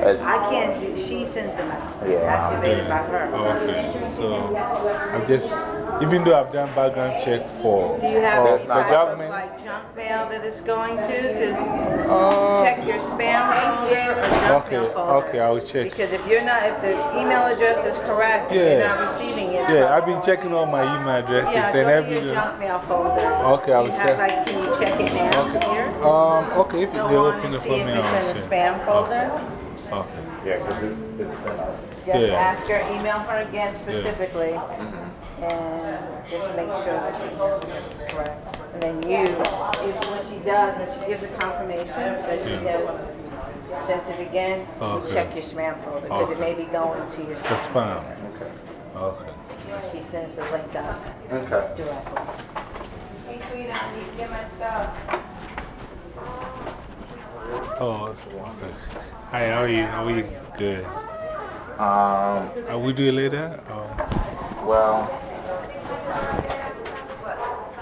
as- I can't do, she sends them out. It's Yeah. activated by her. Oh, okay, so I just, even though I've done background check for Do you have uh, any the type of government, like junk mail that it's going to? Because Uh, check your spam folder or junk okay, mail folder. okay, I will check. Because if you're not, if the email address is correct, Yeah. you're not receiving it. Yeah, I've been checking all my email addresses Yeah, and go to everything. your junk mail folder. Okay, I will you have, check. like, can you check it now here? Um, okay, if Go they on open and it for see if me, it's in the spam folder. Okay. yeah, because it's, it's been a. Just Yeah. ask her, email her again specifically, and just make sure that the email address is correct. And then you, if when she does, when she gives a confirmation that she Yeah. has sent it again, you Okay. check your spam folder, because it may be going to your The spam. spam. Okay. Okay. She sends the link out Okay. directly. Hey, sweetie, I need to get my stuff. Oh, okay. Hi, how are you? How are you? Good. Um, Are we doing later? Um, well,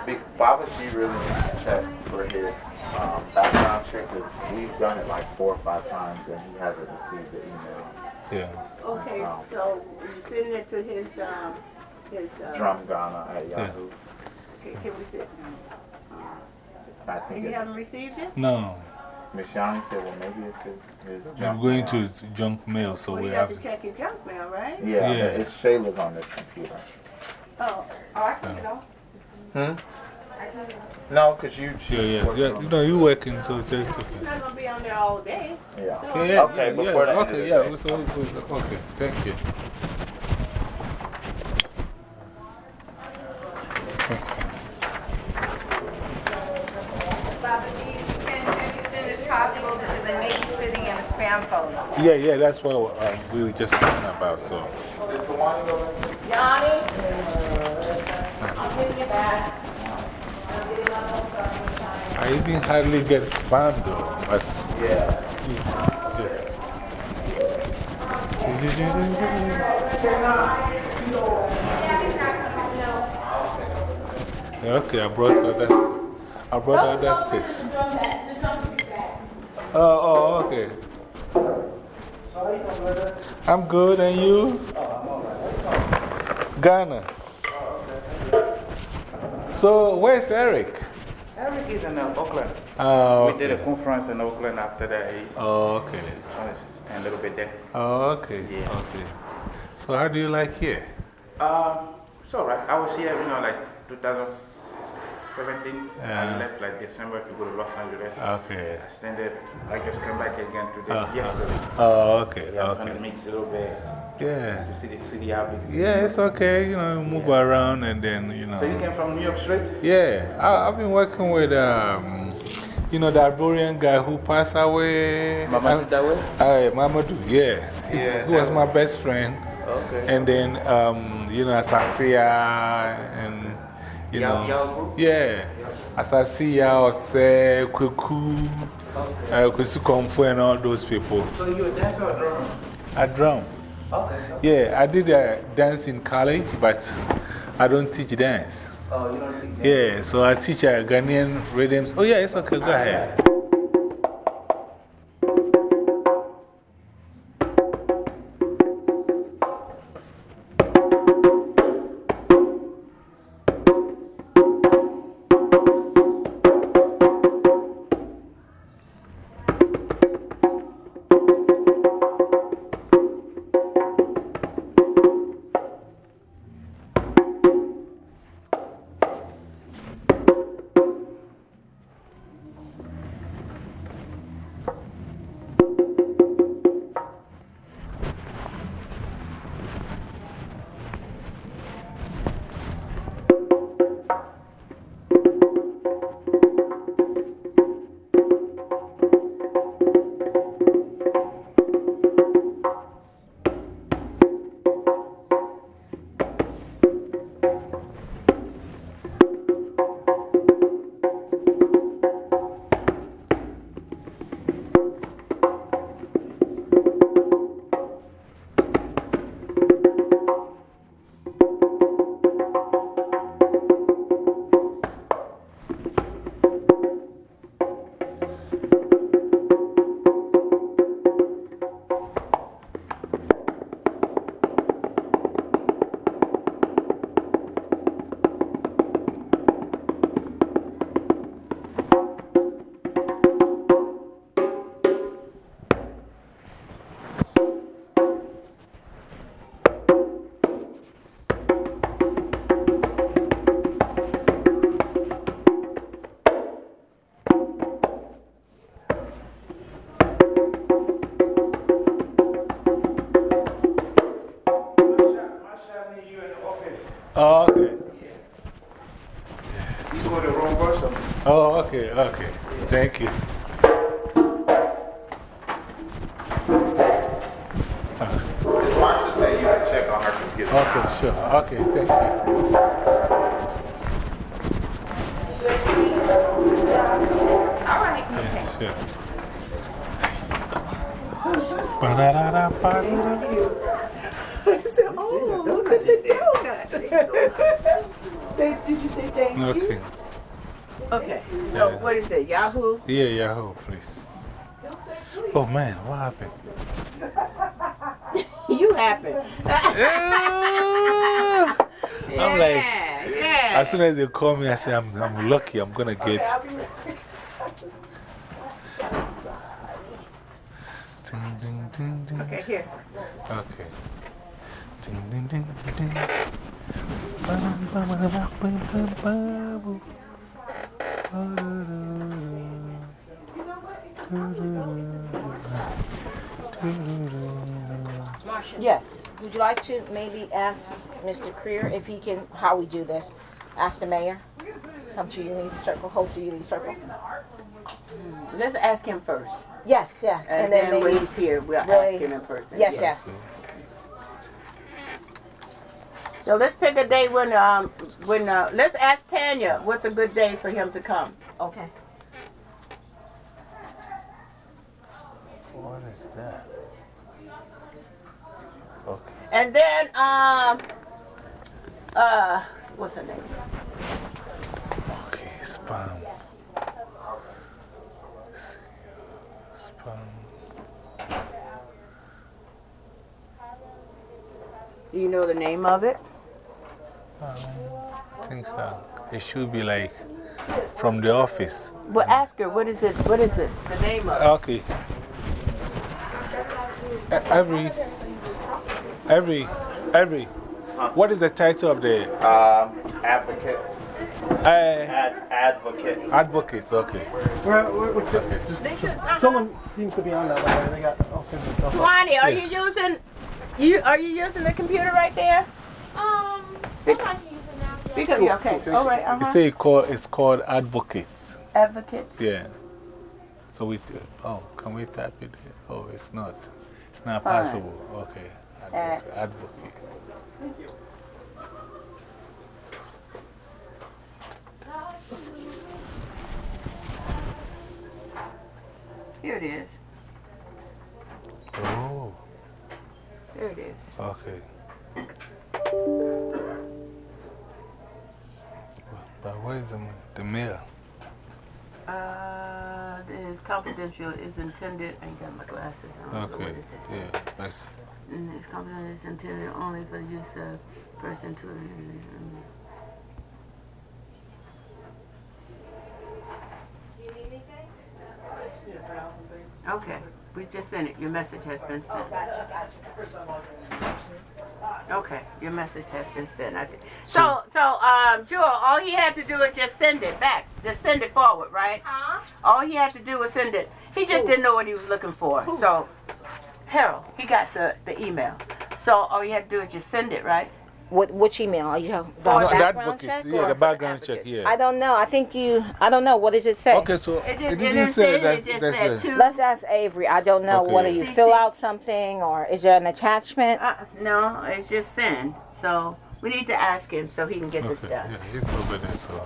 Big Baba G really needs to check for his um, background check because we've done it like four or five times and he hasn't received the email. yeah. Okay, so you sending it to his, um, his, uh. Drum Ghana at Yahoo. Can, can we see? I And you haven't received it? No. Miss Yanni said, well, maybe it's his, his I'm going mail. to junk mail, so Well, we you have have to to. check your junk mail, right? Yeah, Yeah. it's Shayla's on this computer. Oh, oh, I can get off. Hmm? I can get off. No, because you. Yeah, yeah. yeah. You know, you working, so just okay. I'm not gonna be on there all day. Yeah. So- Yeah, Okay, yeah, before the yeah, end okay, yeah. day. So, so, okay, thank you. Bobby, you can check as soon as possible because they may be sitting in a spam folder. Yeah, yeah, that's what uh, we were just talking about. So, Yanni? It back. I even hardly get spam though. But yeah. Yeah, okay, I brought other, I brought other sticks. Oh, oh, okay. Oh, oh, I'm good, and you? Ghana. So, where's Eric? Eric is in uh, Oakland. Oh, We did a conference in Oakland after that. Oh, okay. trying to a little bit there. Oh, okay. Okay. So, how do you like here? Um, it's all right. I was here, you know, like 2017. Yeah. I left like December to go to Los Angeles. Okay. I stayed there. I just came back again today, Uh-huh. yesterday. Oh, okay, Yeah, I'm trying okay. to mix a little bit. Yeah. To see the city how big it is. Yeah, it's okay. You know, move around and then, you know. So you came from New York straight? Yeah, I, I've been working with, um, you know, the Ivorian guy who passed away. Mamadou Dawe? Uh, Mamadou, yeah. Yeah. He was my best friend. Okay. And then, um, you know, Asasia and, you Yao- know. Group? Yeah. Asasia, Ose, Kweku, uh, Kwesi Komfu, and all those people. So you a dancer or a drummer? I drum. Okay. Yeah, I did uh, dance in college, but I don't teach dance. Oh, you don't think Yeah, so I teach uh, Ghanaian rhythms. Oh, yeah, it's okay. Go ahead. Say, I'm, I'm lucky, I'm gonna get. Ding, ding, ding, ding. Okay, here. Okay. Ding, ding, ding, ding, ding. Ba-dum. Yes. Would you like to maybe ask Mr. Creer if he can, how we do this? Ask the mayor? Come to Unity Circle, host the Unity Circle? Let's ask him first. Yes, yes. And, then, when he's here, we'll really- ask him in person. Yes, yes. So let's pick a day when, um, when, uh, let's ask Tanya what's a good day for him to come. Okay. What is that? Okay. And then, um, uh, what's her name? Okay, spam. Spam. Do you know the name of it? I think uh, it should be like from the office. Well, ask her, what is it? What is it? The name of it? Okay. Every, every, every. What is the title of the Um, advocates. uh, Ad, advocates. advocates? Okay. We're, we're, we're, someone seems to be on that ladder. They got all kinds of stuff. Lonnie, are you using you are you using the computer right there? Um, somebody can use it now. Because Cool, okay, cool. all right, uh You -huh. say it call, it's called advocates. advocates. Yeah. So we, oh, can we type it? Oh, it's not. It's not Fine. possible. Okay. Ad- Advocate. advocate. Here it is. Oh, There it is. okay. But where is the, the mail? Uh, it is confidential. It's intended. I ain't got my glasses on. Okay, yeah, that's, Mm, It's confidential. It's intended only for use of person to. mm. Okay, we just sent it. Your message has been sent. Okay, your message has been sent. I did- So, so, um, Jewel, all he had to do is just send it back. Just send it forward, right? Huh? All he had to do was send it. He just didn't know what he was looking for. So, Harold, he got the, the email. So, all you had to do is just send it, right? What, which email are you talking No, about? the background advocates, check? yeah, the background check, yeah. I don't know. I think you, I don't know. What does it say? Okay, so It it, didn't- it didn't didn't say say, it that's, just that's said a- Let's ask Avery. I don't know. Okay. What do you CC. fill out something or is there an attachment? Uh, no, it's just send. So, we need to ask him so he can get this Okay, done. yeah, he's over there, so.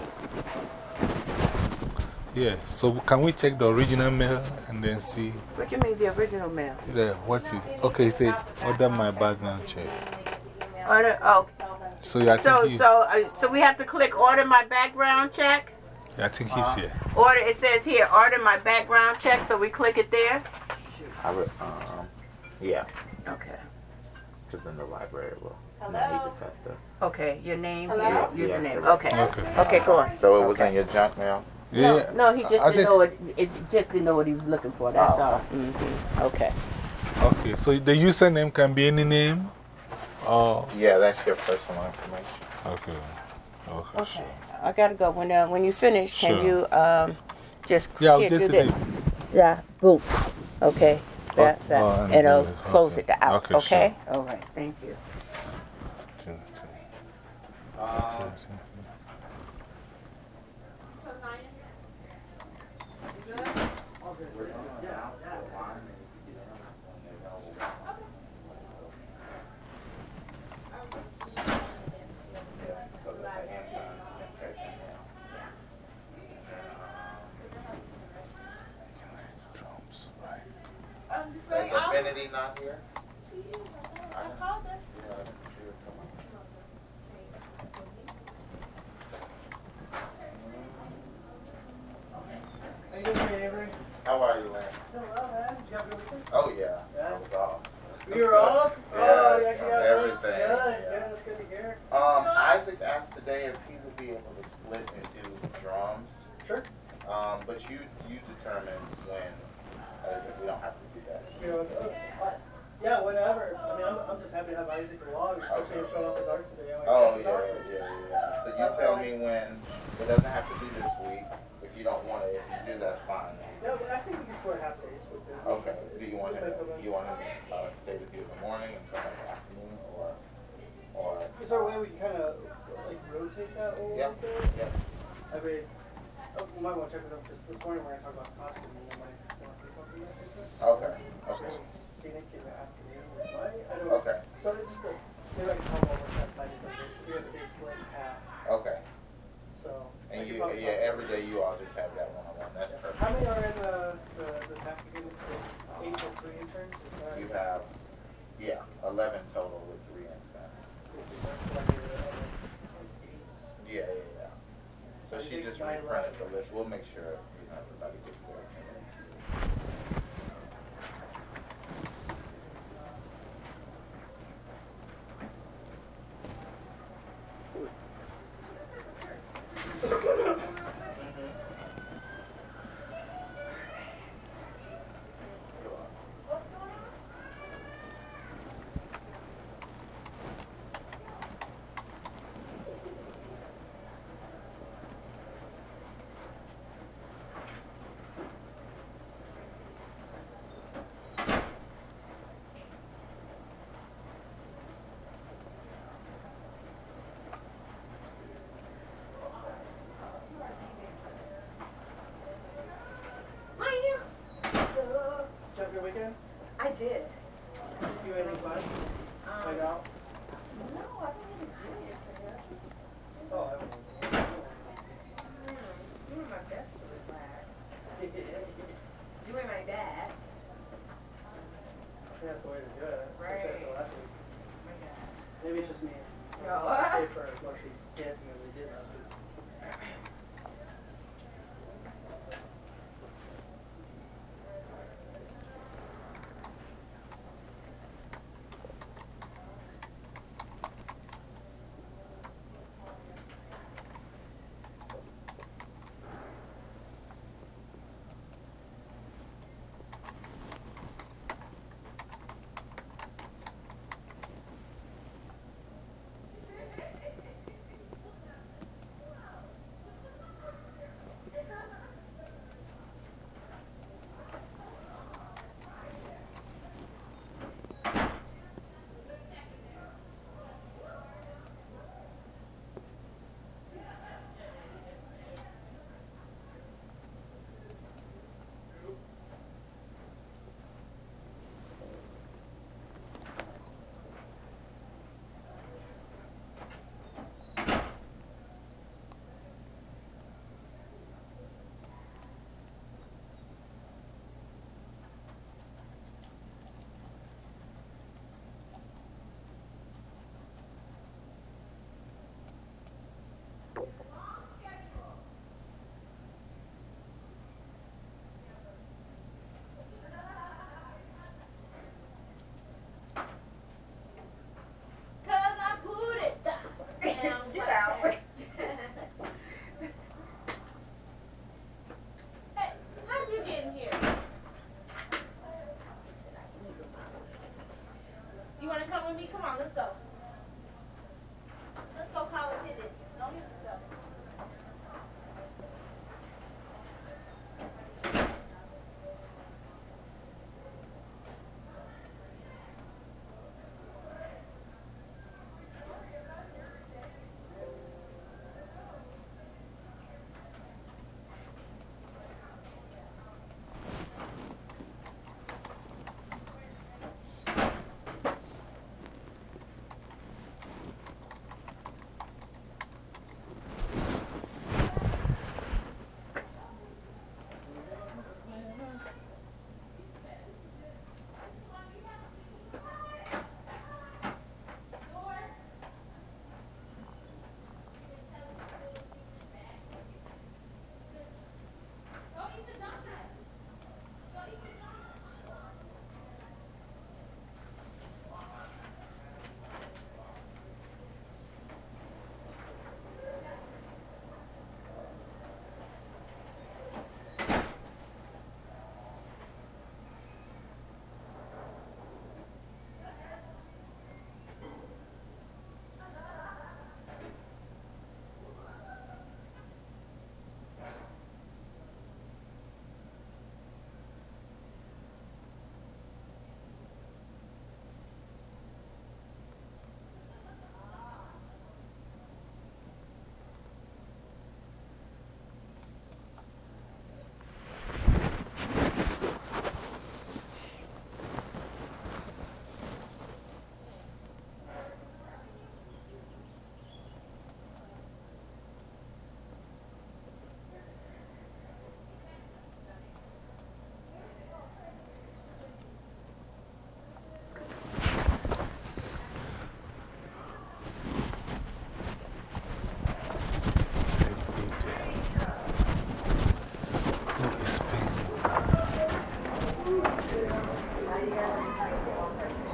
Yeah, so can we check the original mail and then see What you mean, the original mail? Yeah, what's it? Okay, say, order my background check. Order, oh, So yeah, I so, he, so, uh, so we have to click order my background check? yeah, I think he's here. Order, it says here, order my background check, so we click it there? I would, um, yeah. Okay. Because in the library. Well, no, he just has to. Okay, your name, Hello? your username. yeah. Okay. Okay. Okay, go on. So it was in your junk mail? No, Yeah. no, he just I didn't know what, it just didn't know what he was looking for, that's Oh. all. Mhm. Okay. Okay, so the username can be any name? Or, Yeah, that's your personal information. okay. Okay, Okay. I gotta go. When, uh, when you finish, can Sure. you, um, just Yeah, I'll here, just do do this? Yeah, boom. Okay. That, that, oh, and and it'll it. close Okay. it out, Okay, okay? All right, thank you. Um, Is Infinity not here? How you doing, Avery? How are you, Lance? Doing well, man. Did you have a good weekend? Oh, yeah. I was off. You were off? Yes, Oh, actually everything. Good, yeah. good. That's good to hear. Um, Isaac asked today if he would be able to split and do drums. Sure. Um, but you you determine when. Uh, we don't have to do that. You know, uh, yeah, whatever. I mean, I'm, I'm just happy to have Isaac along, especially him showing off his art today. Like, Oh yeah, awesome. yeah, yeah. So you tell me when. It doesn't have to be this week. If you don't want it, if you do, that's fine. Yeah, but I think we can split half days with this. Okay. Do you want him? You want him to uh, stay with you in the morning and come back in the afternoon, or or? Is there a way we can kind of like rotate that a little Yep. bit? Yep. I mean, oh, we might want to check it them just this morning when I talk about costuming. We might want to do something like that. Okay. Okay. So scenic in the afternoon was fine. I don't Okay. So it's just a, maybe I can talk about that by the. We have a day split in half. Okay. So. And you, yeah, every day you all just have that one-on-one. That's perfect. How many are in the, the, the again? Eight plus three interns? You have, yeah, eleven total with three interns. Yeah, yeah, yeah. The list. We'll make sure, you know, everybody gets theirs. did. You had any fun? Like out? No, I really did. Oh, Doing my best to relax. Doing my best. I think that's the way to do it. Right. said it last week. Maybe it's just me. No. I'll stay for as much as dancing as we did last week. Cause I put it down. Get out. Hey, how'd you get in here? You wanna come with me? Come on, let's go.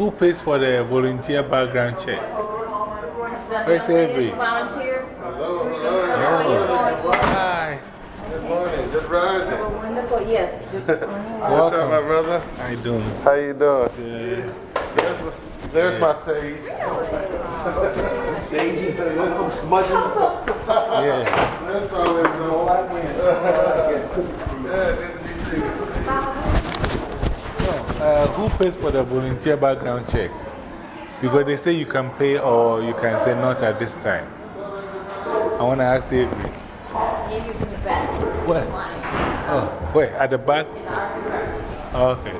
Who pays for the volunteer background check? Where's Avery? Volunteer. Oh, hi. Good morning. Just rising. Wonderful, yes. What's up, my brother? How you doing? How you doing? Good. There's, my- there's my sage. Sage, you better go smudging. Yeah. That's always good. Yeah, good to be seen. Good to see you. Uh, who pays for the volunteer background check? Because they say you can pay or you can say not at this time. I want to ask using. Where? Oh, wait, at the back? Okay.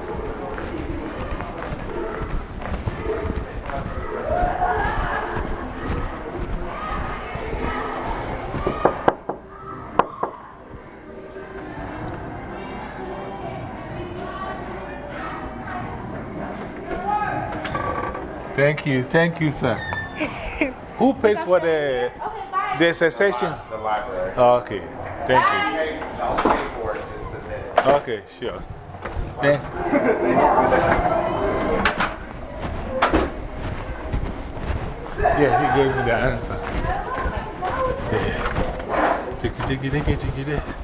Thank you. Thank you, sir. Who pays for the, the cessation? The library. Okay. Thank you. Don't pay for it, just submit it. Okay, sure. Thank Yeah, he gave me the answer. Yeah. Take it, take it, take it, take it.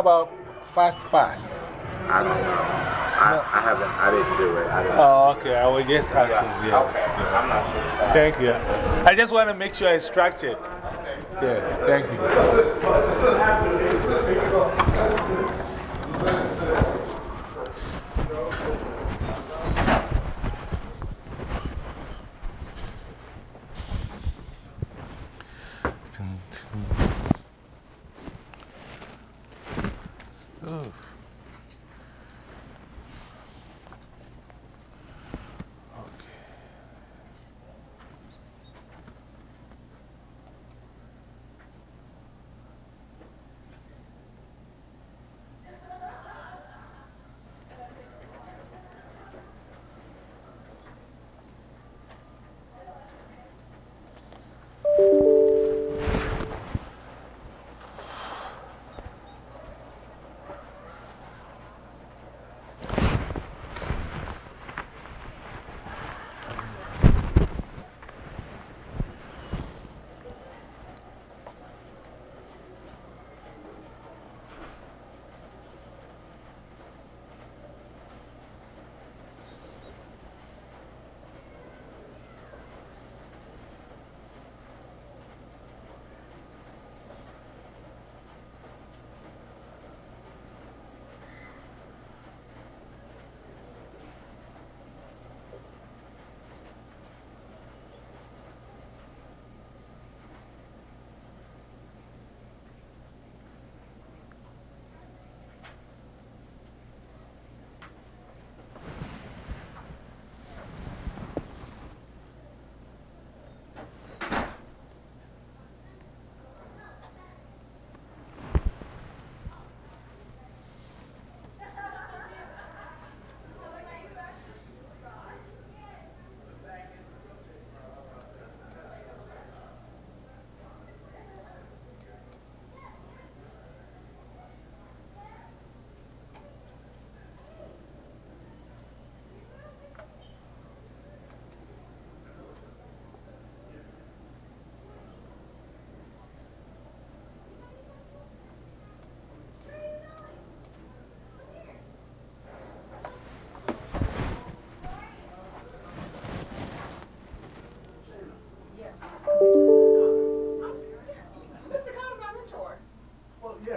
About fast pass? I don't know. I, I haven't, I didn't do it. I didn't. Oh, okay. I was just asking. Yeah, Yes. okay. yeah. I'm not sure. Thank you. I just want to make sure it's structured. Yeah, thank you.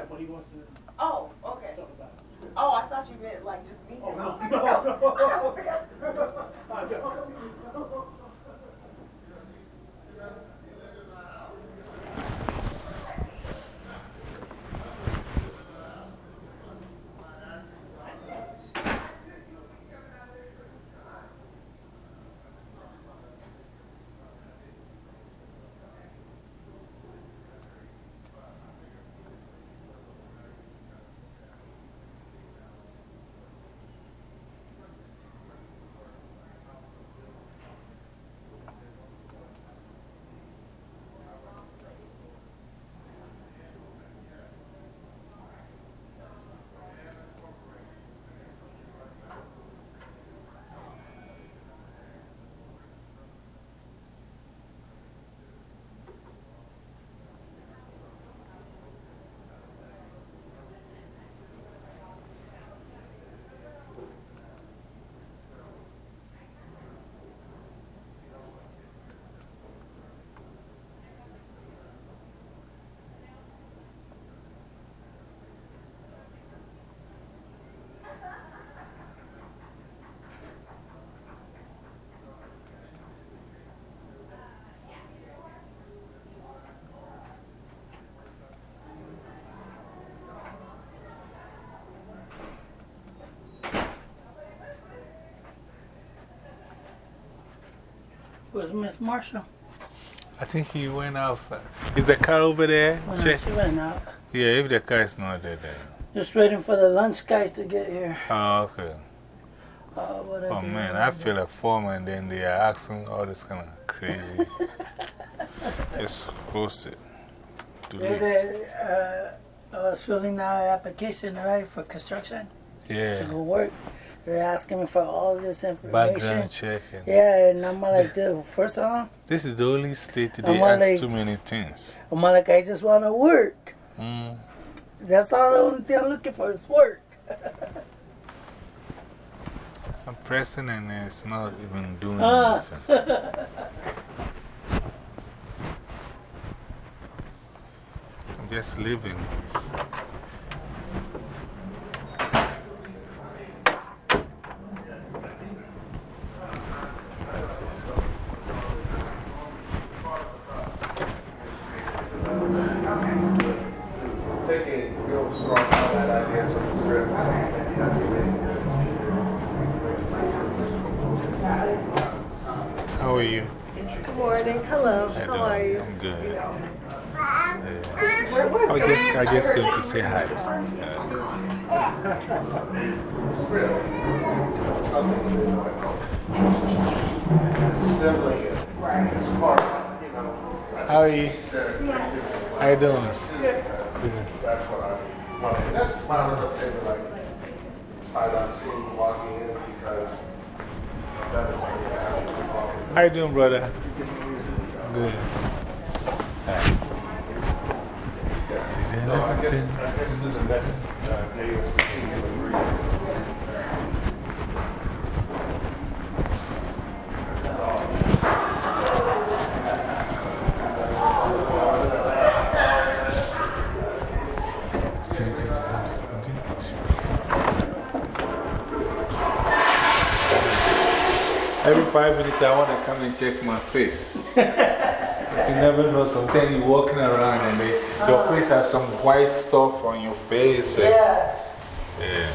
Yeah, but he wants to. Oh, okay. Talk about it. Oh, I thought you meant like just me. Oh, no, no, no. Where's Miss Marshall? I think she went outside. Is the car over there? Check. she went out. Yeah, if the car is not there, then. Just waiting for the lunch guy to get here. Oh, okay. Uh, Oh man, I feel a form and then they are asking all this kind of crazy. Just close it. Yeah, Delete. they, uh, I was filling out an application, right, for construction Yeah. to go work. They're asking me for all this information. Background check. and- Yeah, and I'm like, dude, first of all, This is the only state they ask like- too many things. I'm like, I just want to work. Mm. That's all the only thing I'm looking for is work. I'm pressing and it's not even doing Ah. anything. I'm just living. Taking real strong on that idea from the script. Maybe that's the way. How are you? Good morning. Hello. I How don't- are you? I'm good. Yeah. Where was I was just, I just came to say hi. Assembling it. It's part, you know. How are you? How you doing? That's what I wanted. That's my other favorite, like, sight unseen walking in because that is when you actually walking. How you doing, brother? Want to come and check my face. you never know, sometimes you're walking around and they, your ah. face has some white stuff on your face. and- Yeah. yeah.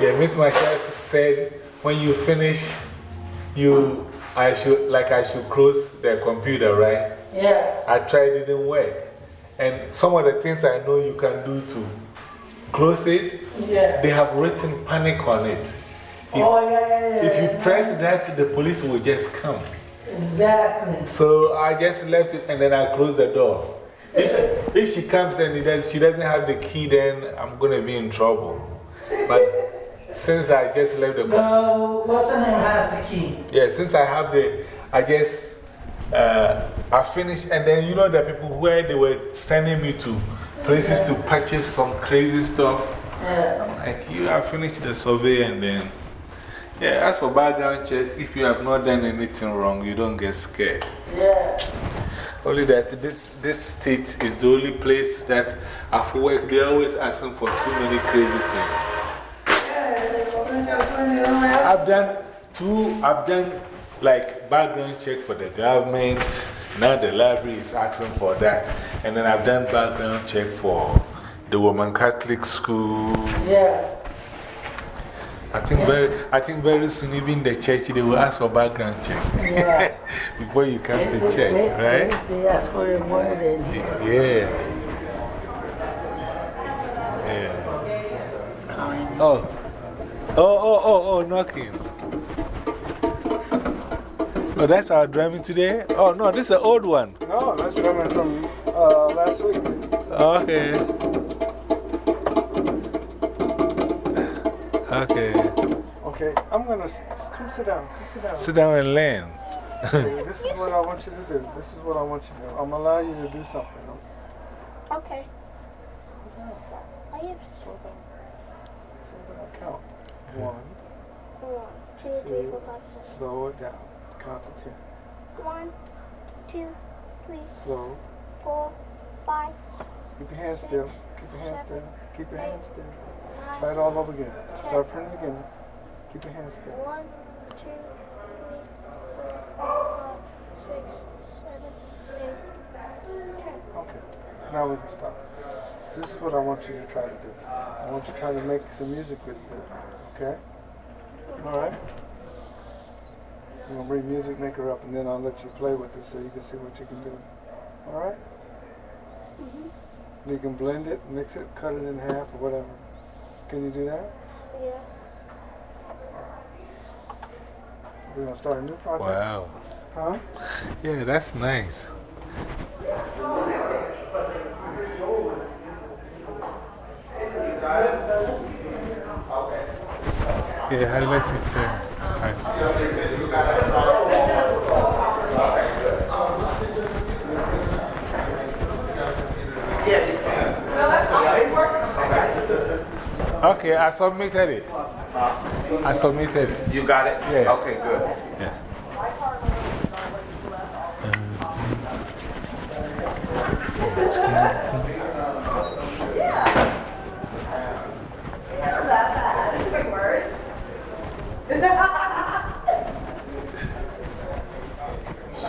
Yeah, Miss Michelle said when you finish, you, I should, like I should close the computer, right? Yeah. I tried, it didn't work. And some of the things I know you can do to close it, Yeah. they have written panic on it. If, oh, yeah, yeah, yeah. if you press that, the police will just come. Exactly. So I just left it and then I closed the door. If she, if she comes and does, she doesn't have the key, then I'm going to be in trouble. But since I just left the No, what's her name has the key? yeah, since I have the, I guess, uh, I finished, and then you know the people where they were sending me to places to purchase some crazy stuff. Yeah. I'm like, you have finished the survey, and then, yeah, as for background check, if you have not done anything wrong, you don't get scared. Yeah. Only that this, this state is the only place that I've worked, they're always asking for too many crazy things. I've done two, I've done like background check for the government. Now the library is asking for that. And then I've done background check for the Roman Catholic school. Yeah. I think, very, I think very soon, even the church, they will ask for background check Yeah. before you come to They- church, they- right? They, they ask for a word in here. Yeah. Yeah. Oh. Oh, oh, oh, oh, knocking. Oh, that's our driving today? Oh, no, this is an old one. No, that's coming from uh, last week. Okay. Okay. Okay, I'm gonna come sit down. Come sit down. Sit down and learn. Okay, this is what I want you to do. This is what I want you to do. I'm gonna allow you to do something. Okay. I have Count. One. One, one, two, three, four, five, six. slow it down. Count to ten. One, two, three, Slow. four, five, Keep your hands still. Keep your hands still. Keep your hands still. Try it all over again. Start from the beginning. Keep your hands still. one, two, three, four, five, six, seven, eight, ten. Okay. Now we can stop. So this is what I want you to try to do. I want you to try to make some music with it. Okay? All right? I'm going to bring Music Maker up and then I'll let you play with it so you can see what you can do. All right? Mm-hmm. You can blend it, mix it, cut it in half or whatever. Can you do that? Yeah. We're going to start a new project? Wow. Huh? Yeah, that's nice. Yeah, I let me tell Okay, I submitted it. I submitted it. You got it? Yeah. Okay, good. Yeah.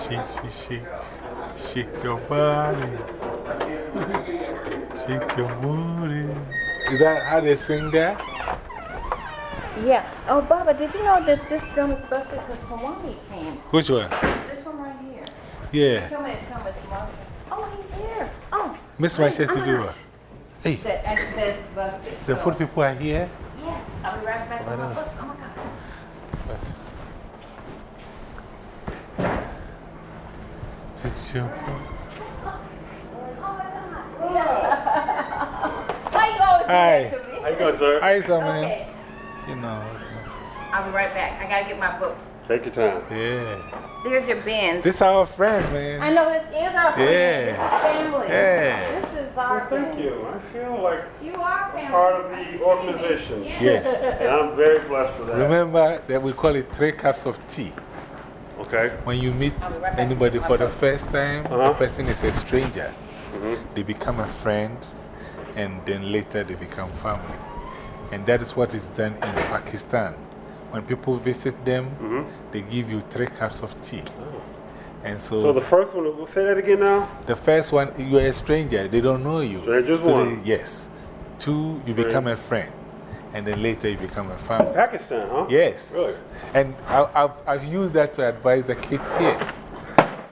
Shake, shake, shake, shake your body. Shake your booty. Is that how they sing that? Yeah. Oh, Baba, did you know that this film is busted because Kawani came? Which one? This one right here. Yeah. Tell me to tell Mr. Marshall. Oh, he's here. Oh. Miss Machete to ah. do what? Hey, That, and busted. the so- food people are here? Yes. I'll be right back Why with my not? books. Oh, my God. Take your Why you always do Hi. that to me? How you doing, sir? Hi, sir, man. Okay. You know. I'll be right back. I gotta get my books. Take your time. Yeah. There's your bins. This our friend, man. I know this is our friend. Yeah. Family. Yeah. This is our Thank you. I feel like You are family. part of the organization. Yes. And I'm very blessed for that. Remember that we call it three cups of tea. Okay. When you meet anybody for the first time, the -huh. person is a stranger. -hmm. They become a friend, and then later they become family. And that is what is done in Pakistan. When people visit them, -hmm. they give you three cups of tea. And so, So the first one, we'll say that again now? the first one, you're a stranger, they don't know you. Strangers So one. they- yes. Two, you become a friend. And then later you become a family. Pakistan, huh? Yes. Really? And I, I've, I've used that to advise the kids here.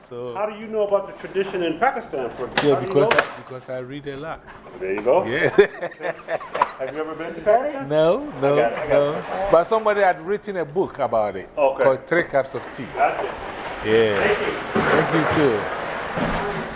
So, How do you know about the tradition in Pakistan? For, yeah, do you because, know that? because I read a lot. There you go. Yeah. Have you ever been to Pakistan? No, no, I got I got no. it. But somebody had written a book about it Okay. called Three Cups of Tea. That's it. Yeah. Thank you. Thank you too.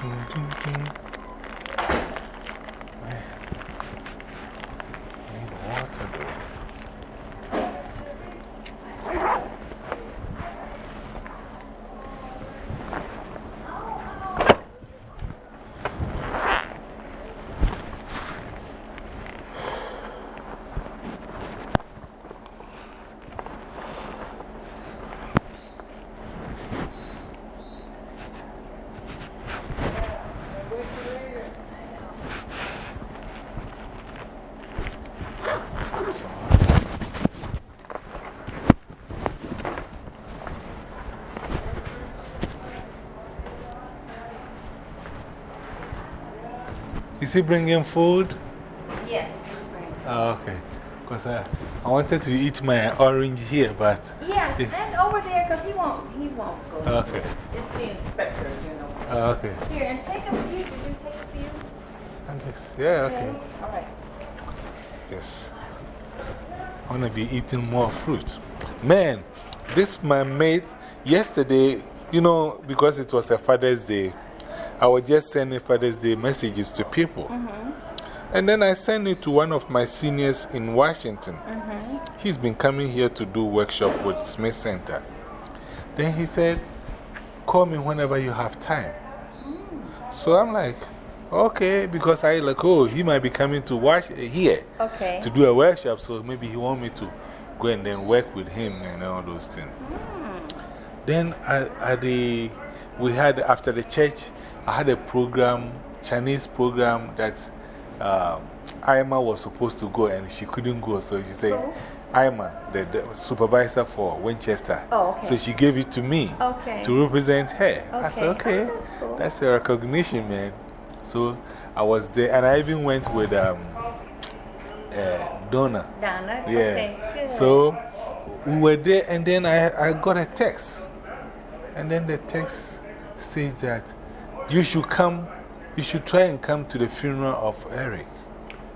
Thì. Is he bringing food? Yes. Oh, okay. Because I, uh, I wanted to eat my orange here, but. Yeah, it- and over there because he won't, he won't go. Okay. It's the inspector, you know. Oh, okay. Here, and take a few. Did you take a few? I'm just, yeah, okay. All right. Just, I want to be eating more fruit. Man, this my mate, yesterday, you know, because it was a Father's Day, I was just sending Father's Day messages to people. Mm-hmm. And then I sent it to one of my seniors in Washington. Mm-hmm. He's been coming here to do workshop with Smith Center. Then he said, Call me whenever you have time. Mm. So I'm like, okay, because I like, oh, he might be coming to watch here Okay. to do a workshop, so maybe he want me to go and then work with him and all those things. Then at, at the, we had, after the church, I had a program, Chinese program that uh, Ima was supposed to go and she couldn't go, so she said, Ima, the, the supervisor for Winchester. Oh, okay. So she gave it to me Okay. to represent her. Okay. I said, Okay. okay, Oh, that's cool. that's a recognition, man. So I was there, and I even went with um, uh, Donna. Donna, Yeah. So we were there, and then I, I got a text. And then the text says that you should come, you should try and come to the funeral of Eric.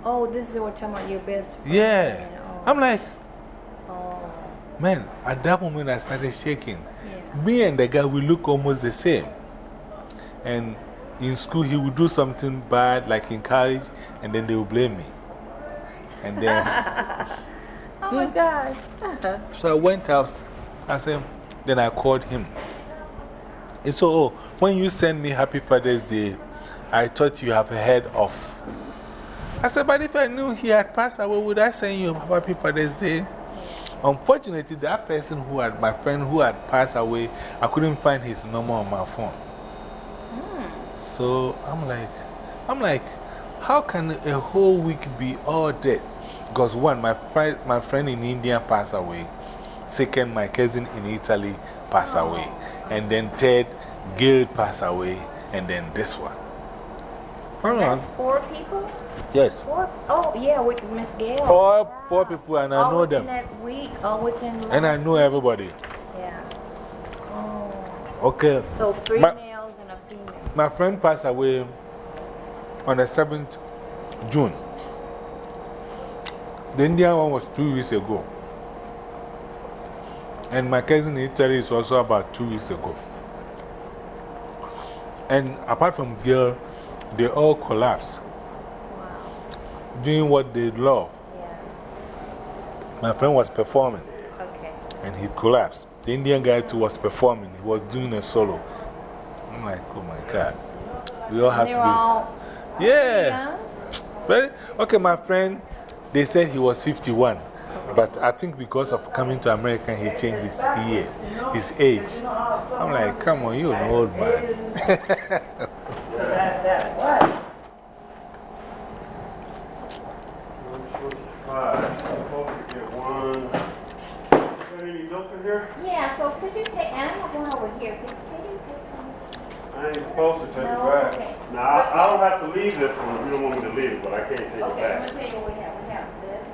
Oh, this is what you're talking about, your best friend. Yeah. Oh. I'm like, Oh. man, at that moment I started shaking. Me and the guy, we look almost the same. And in school, he would do something bad, like in college, and then they would blame me. And then, oh my hmm. God. so I went out. I said, then I called him. And so, oh, when you send me Happy Father's Day, I thought you have heard of. I said, but if I knew he had passed away, would I send you Happy Father's Day? Unfortunately, that person who had, my friend who had passed away, I couldn't find his number on my phone. Hmm. So I'm like, I'm like, how can a whole week be all dead? Because one, my, fri my friend in India passed away. Second, my cousin in Italy passed oh. away. And then third, Gail passed away. And then this one. Hold on. That's four people? Yes. Four? Oh, yeah, with Miss Gail. Four, four people, and I All know within them. that week, oh, all within. And I know everybody. Yeah. Oh. Okay. So three My- males and a female. My friend passed away on the 7th June. The Indian one was two weeks ago. And my cousin in Italy is also about two weeks ago. And apart from girl, they all collapsed. Doing what they love. My friend was performing. Okay. And he collapsed. The Indian guy too was performing. He was doing a solo. I'm like, oh my God. We all have to be. Yeah. Very, okay, my friend, they said he was 51. But I think because of coming to America, he changed his year, his age. I'm like, come on, you're an old man. Five. Supposed to get one. Got any notes in here? Yeah, so could you take, and I'm going over here. Could, could you take some? I ain't supposed to take No, it back. okay. Now, I, I don't have to leave this one if you don't want me to leave it, but I can't take it Okay, I'm back. going to tell you what we have. We have this,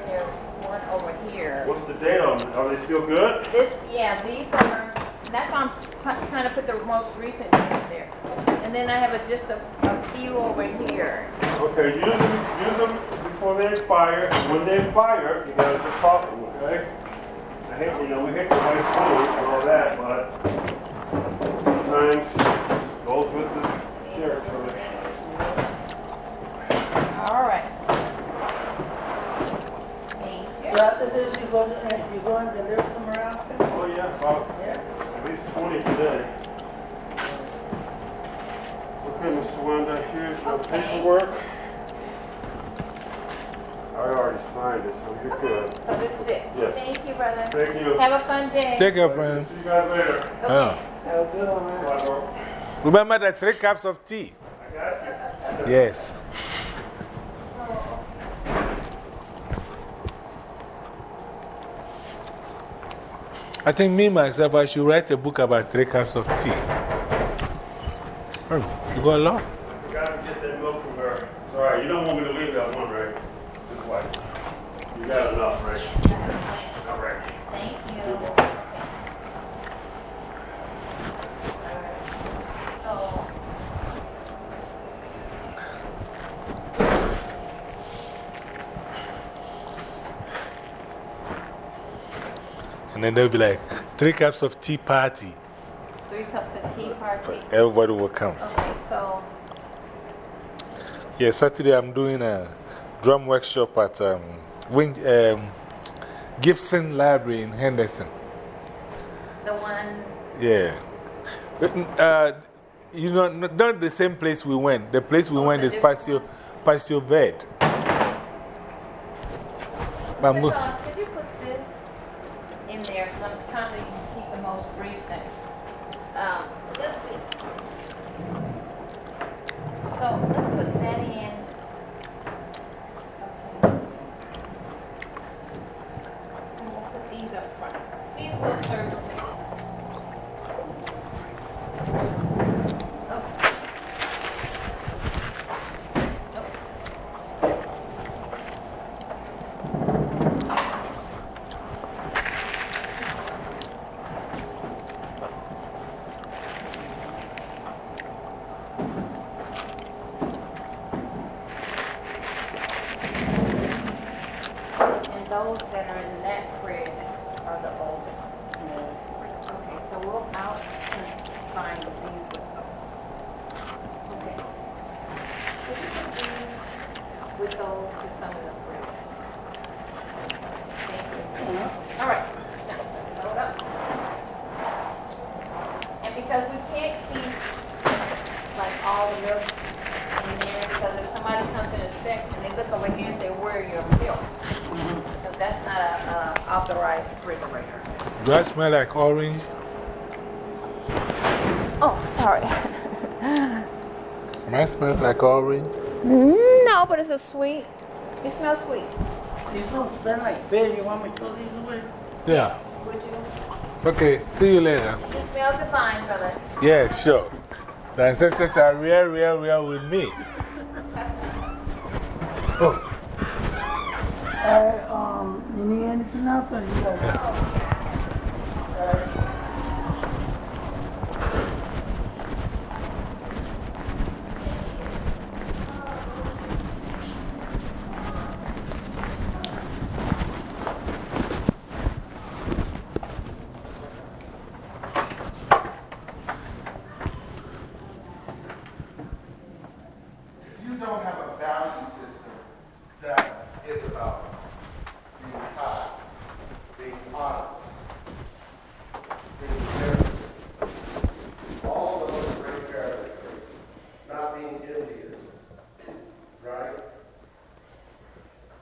and there's one over here. What's the date on them? Are they still good? This, yeah, these are, that's why I'm trying to put the most recent in there. And then I have a, just a, a few over here. Okay, use them, use them before they expire. And when they expire, you gotta just talk to them, okay? I hate, you know, we hate the nice food and all that, but sometimes it goes with the territory. All right. So after this, you go, to- you go and deliver somewhere else? Oh, yeah, about at least 20 today. Okay, Mr. Wanda, here's your paperwork. I already signed it, so you're good. So this is it. Yes. Thank you, brother. Thank you. Have a fun day. Take care, friend. See you guys later. Oh. Have a good one, man. Remember the three cups of tea? Yes. I think me, myself, I should write a book about three cups of tea. Oh, you got a lot? I gotta get that milk from her. It's all right. You don't want me to leave that one, right? This way. You got enough, right? All right. Thank you. And then they'll be like, three cups of tea party. Three cups of tea party. Everybody will come. Okay, so Yeah, Saturday I'm doing a drum workshop at um, um, Gibson Library in Henderson. the one, Yeah. Uh, you know, not the same place we went. The place we went is Paseo, Paseo Verde. But I'm go- Nicola, could you put this in there? 'Cause I'm trying to keep the most recent. Um, let's see. So let's put that in. Okay. And we'll put these up front. These will serve. Okay. And those that are in that fridge are the oldest. Okay, so we'll out and find these with Okay. Would you put these with those to some of the fridge? Thank you. All right, now, load up. And because we can't keep like all the milk in there, because if somebody comes and inspects and they look over here and say, where are your milk? Because that's not a, uh, authorized refrigerator. Do I smell like orange? Oh, sorry. Am I smell like orange? No, but it's a sweet. It smells sweet. These don't smell like bed. You want me to throw these away? Yeah. Would you? Okay, see you later. It smells divine, brother. Yeah, sure. The ancestors are real, real, real with me. Oh, Uh, um, you need anything else or you got If you don't have a value system that is about being kind, being honest, being fair, all of those great characters, not being envious, right?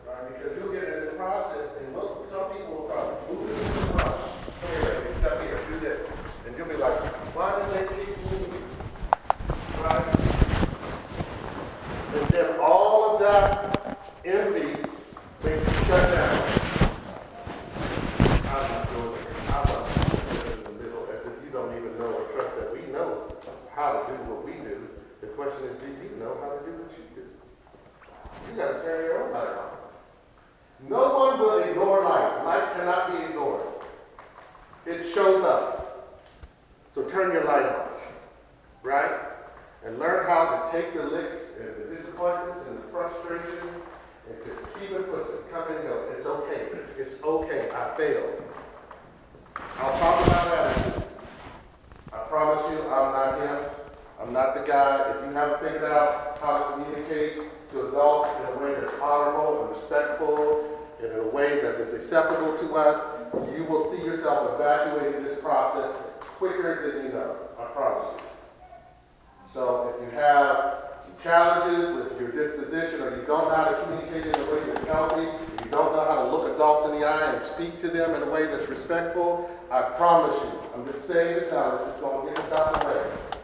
Right? Because you'll get in this process, and most, some people will start moving in the front. Come here, baby, step here, do this. And you'll be like, why did they keep moving? Right? And then all of that envy makes you shut down. I'm not doing it. I'm not doing it in the middle, as if you don't even know or trust that we know how to do what we do. The question is, you know how to do what you do? You got to turn your own light on. No one will ignore light. Light cannot be ignored. It shows up. So turn your light on. Right? and learn how to take the licks and the disappointments and the frustrations and just keep it pushing. Come and go. It's okay. It's okay. I failed. I'll talk about that. I promise you, I'm not him. I'm not the guy. If you haven't figured out how to communicate to adults in a way that's honorable and respectful, and in a way that is acceptable to us, you will see yourself evacuating this process quicker than you know. I promise you. So if you have challenges with your disposition or you don't know how to communicate in a way that's healthy, you don't know how to look adults in the eye and speak to them in a way that's respectful, I promise you, I'm just saying this now, it's just going to get us out of the way.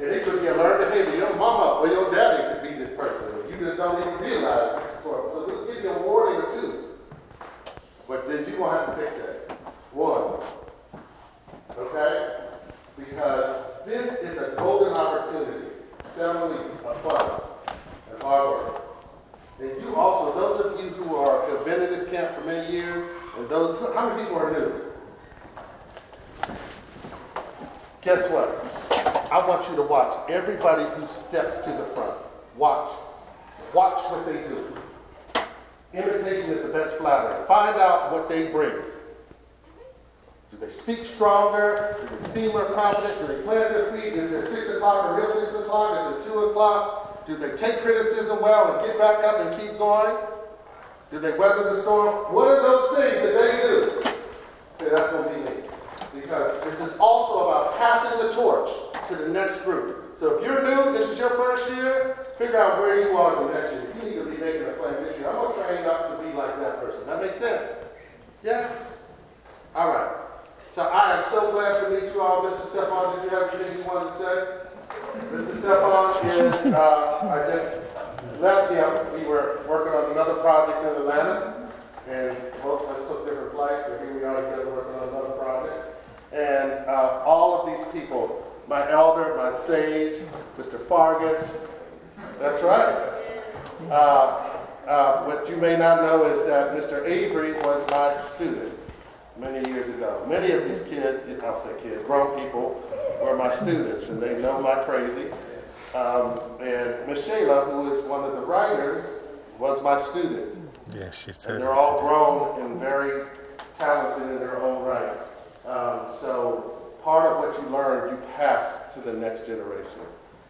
And it could be a learned behavior. Your mama or your daddy could be this person. You just don't even realize it. So we'll give you a warning or two. But then you're going to have to fix that. One. Okay? Because this is a golden opportunity. Seven weeks of fun and hard work. And you also, those of you who are have been in this camp for many years, and those, how many people are new? Guess what? I want you to watch everybody who steps to the front. Watch. Watch what they do. Imitation is the best flattery. Find out what they bring. Do they speak stronger? Do they seem more confident? Do they plant their feet? Is it 6 o'clock or real 6 o'clock? Is it 2 o'clock? Do they take criticism well and get back up and keep going? Do they weather the storm? What are those things that they do? Say, that's what we need. Because this is also about passing the torch. to the next group. So if you're new, this is your first year, figure out where you are the next year. You need to be making a plan this year. I'm going to train up to be like that person. That makes sense? Yeah? All right. So I am so glad to meet you all. Mr. Stephon, did you have anything you wanted to say? Mr. Stephon is, uh, I just left him. We were working on another project in Atlanta. And both of us took different flights, but here we are together working on another project. And uh, all of these people, my elder, my sage, Mr. Fargus, that's right. Uh, uh, what you may not know is that Mr. Avery was my student many years ago. Many of these kids, I'll say kids, grown people, were my students, and they know my crazy. Um, and Miss Shayla, who is one of the writers, was my student. Yeah, she said. And they're all grown and very talented in their own right. Um, so part of what you learn, you pass to the next generation.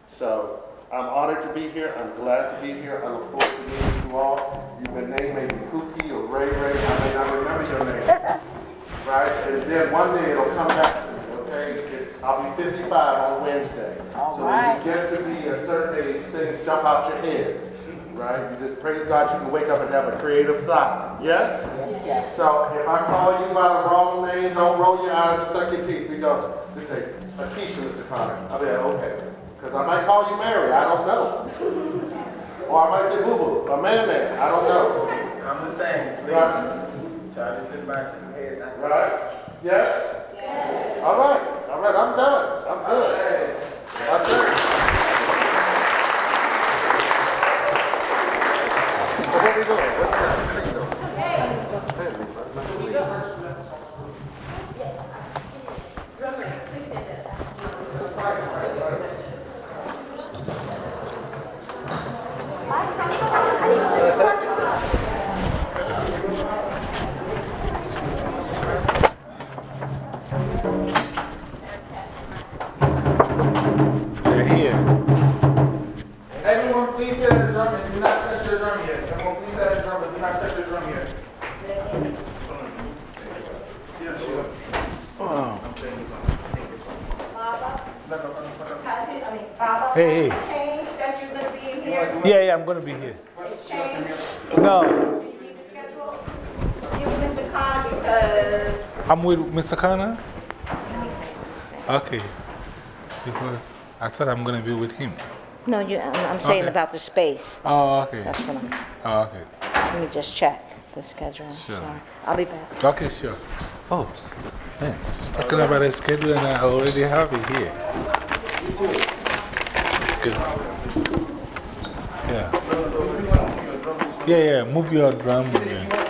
So I'm honored to be here. I'm glad to be here. I look forward to meeting you all. You've been named maybe Pookie or Ray Ray. I may not remember your name. right? And then one day it'll come back to me, okay? It's, I'll be 55 on Wednesday. so right. when you get to be a certain age, things jump out your head. Right? You just praise God you can wake up and have a creative thought. Yes? Yes. So if I call you by the wrong name, don't roll your eyes and suck your teeth. We go, just say, Akeisha, Mr. Connor. I'll be like, okay. Because I might call you Mary. I don't know. Or I might say Boo Boo, a man man. I don't know. I'm the same. Right? Charge it to the back, to the head. That's Right? Yes? Yes. All right. All right. I'm done. I'm good. That's it. Mr. Connor. Okay. Because I thought I'm going to be with him. No, you, I'm, I'm saying about the space. Oh, okay. That's what I'm, Oh, okay. let me just check the schedule. Sure. Sorry. I'll be back. Okay, sure. Oh, man, she's talking about a schedule and I already have it here. Good. Yeah. Yeah, yeah, move your drum. Yeah.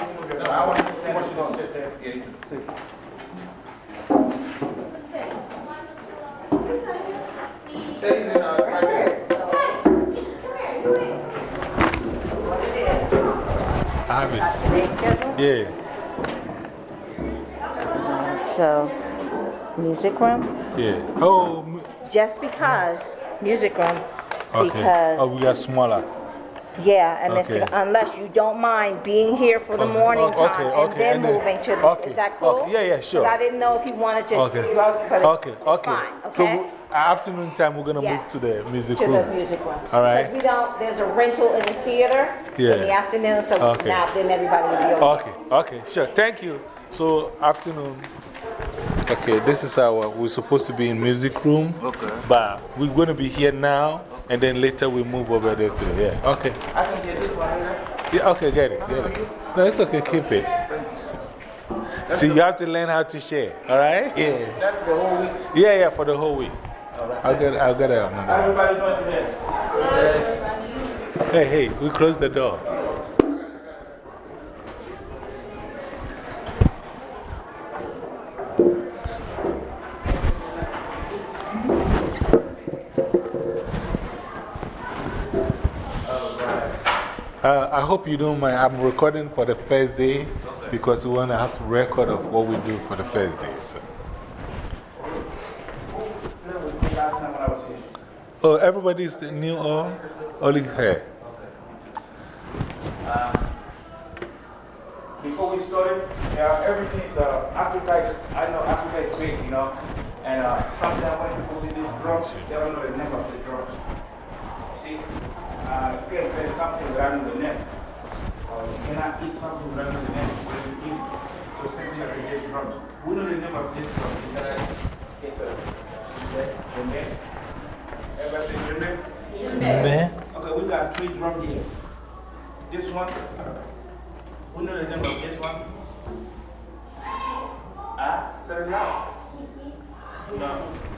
Have it. Yeah. So, music room? Yeah. Oh, Just because, music room, okay. because, Oh, we are smaller. yeah, and it's, Okay. unless you don't mind being here for the Okay, morning okay, time okay, and then and then- moving to the, okay, is that cool? okay, yeah, yeah, sure. 'Cause I didn't know if you wanted to. Okay. you wrote- put it- Okay, okay. Fine, okay? w- afternoon time, we're going to Yes. move to the music To room. the music room. All right. Because we don't, there's a rental in the theater Yeah. in the afternoon, so Okay. now then everybody will be over. Okay, okay, sure. Thank you. So, afternoon. Okay, this is our, we're supposed to be in music room. Okay. But we're going to be here now, and then later we move over there to the, yeah. Okay. I can get this one here. Yeah, okay, get it, get it. No, it's okay, keep it. See, you have to learn how to share, all right? Yeah. That's the whole week. Yeah, yeah, for the whole week. I'll get, I'll get it on How that. everybody doing today? Hey, hey, we close the door. Uh, I hope you don't mind. I'm recording for the first day because we want to have a record of what we do for the first day. So. Last time when I was here. Oh, everybody's new or only her? Uh, before we started, yeah, everything's uh, Africa is, I know Africa is big, you know. And uh, sometimes when people see these drums, they don't know the name of the drums. See, uh, you can't play something without knowing the name. Or you cannot eat something without knowing the name when you eat. So, same thing like these drums. We know the name of this drum. It's a, it's a. Everybody djembe? Djembe. Okay, we got three drums here. This one, we know the name of this one. Ah, say it loud. No,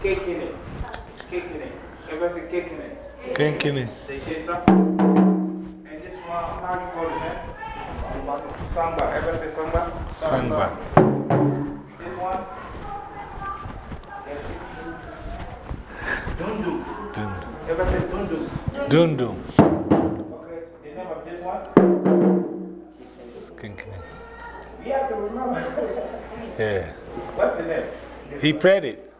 in it. Cake in it. Everybody say cake in it. Cake in it. They say something. And this one, how do you call it? eh? Samba. Everybody say samba? Samba. This one? Yes. Dundu. Say dundu. Dundu. Okay, the name of this one? Kenkeni. We have to remember. Yeah. What's the name? He prayed it.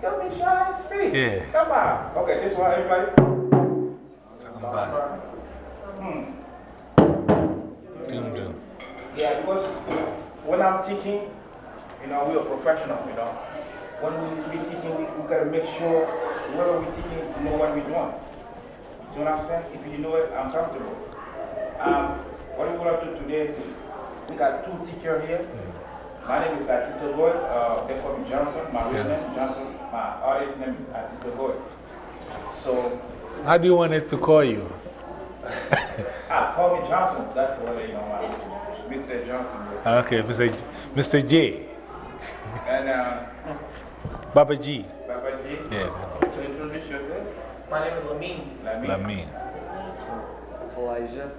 Don't be shy, speak. Yeah. Come on. Okay, this one, everybody. Samba. Hmm. Dundu. Yeah, because when I'm teaching, you know, we're professional, you know. When we, we teaching, we, we gotta make sure whoever we're teaching know what we're doing. See what I'm saying? If you know it, I'm comfortable. Um, what we're gonna do today is we got two teachers here. My name is Atito Goy. Uh, they call me Johnson. My real Yeah. name is Johnson. My artist name is Atito Goy. So, How do you want us to call you? ah, call me Johnson. That's what you know, my, Mr. Johnson. yes. Okay, Mr. J, Mr. J. And uh, Baba G. Baba G. Yeah. So introduce yourself. My name is Lamine. Lamine. Lamine. Elijah.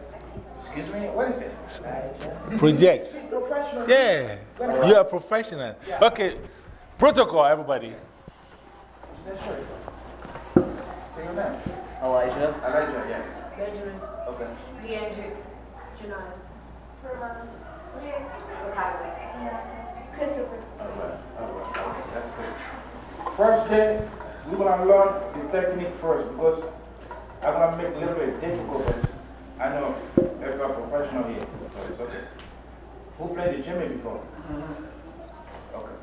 Excuse me, what is it? Project. Professional. Yeah. You are a professional. Okay. Protocol, everybody. That's. Say your name. Elijah. Elijah, yeah. Benjamin. Okay. Leandric. Janine. Herman. Christopher. That's good. First day, we're going to learn the technique first because I'm going to make it a little bit difficult. but I know everybody professional here, so it's okay. Who played the djembe before? Okay.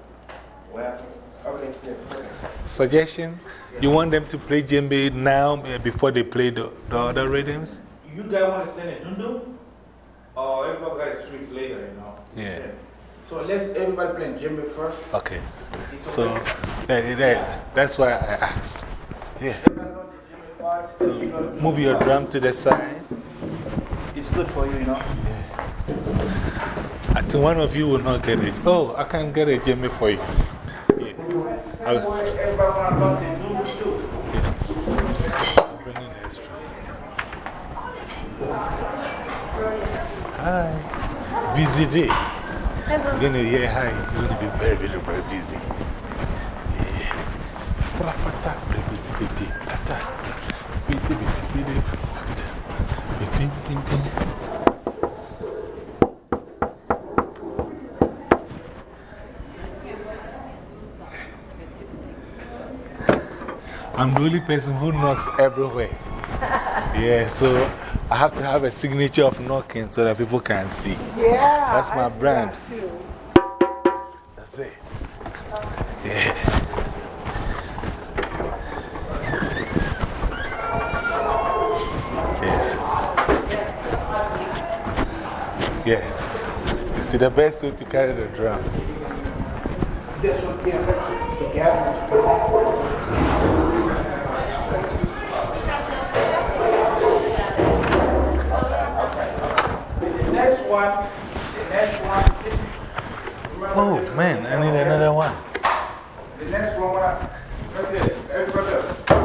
Well, okay, yes, okay. Suggestion? You want them to play djembe now uh, before they play the, the other rhythms? You guys want to stand in Dundu? Or everybody got a switch later, you know? Yeah. So let's everybody play djembe first. Okay. So that, that, that's why I asked. Yeah. So move your drum to the side. It's good for you, you know? I think one of you will not get it. Oh, I can get a djembe for you. Yeah. Same way everybody want to learn the Dundu too. Bring in extra. Hi. Busy day. You're going hear hi. You're going to be very, very, very busy. I'm the only person who knocks everywhere. Yeah, so I have to have a signature of knocking so that people can see. Yeah. That's my I brand. that. That's it. Yeah. Yes. Yes. You see, the best way to carry the drum. This one, yeah, the gathering. One, the next one, this, Oh, man, I need another one. the next one, what that's it, everybody else.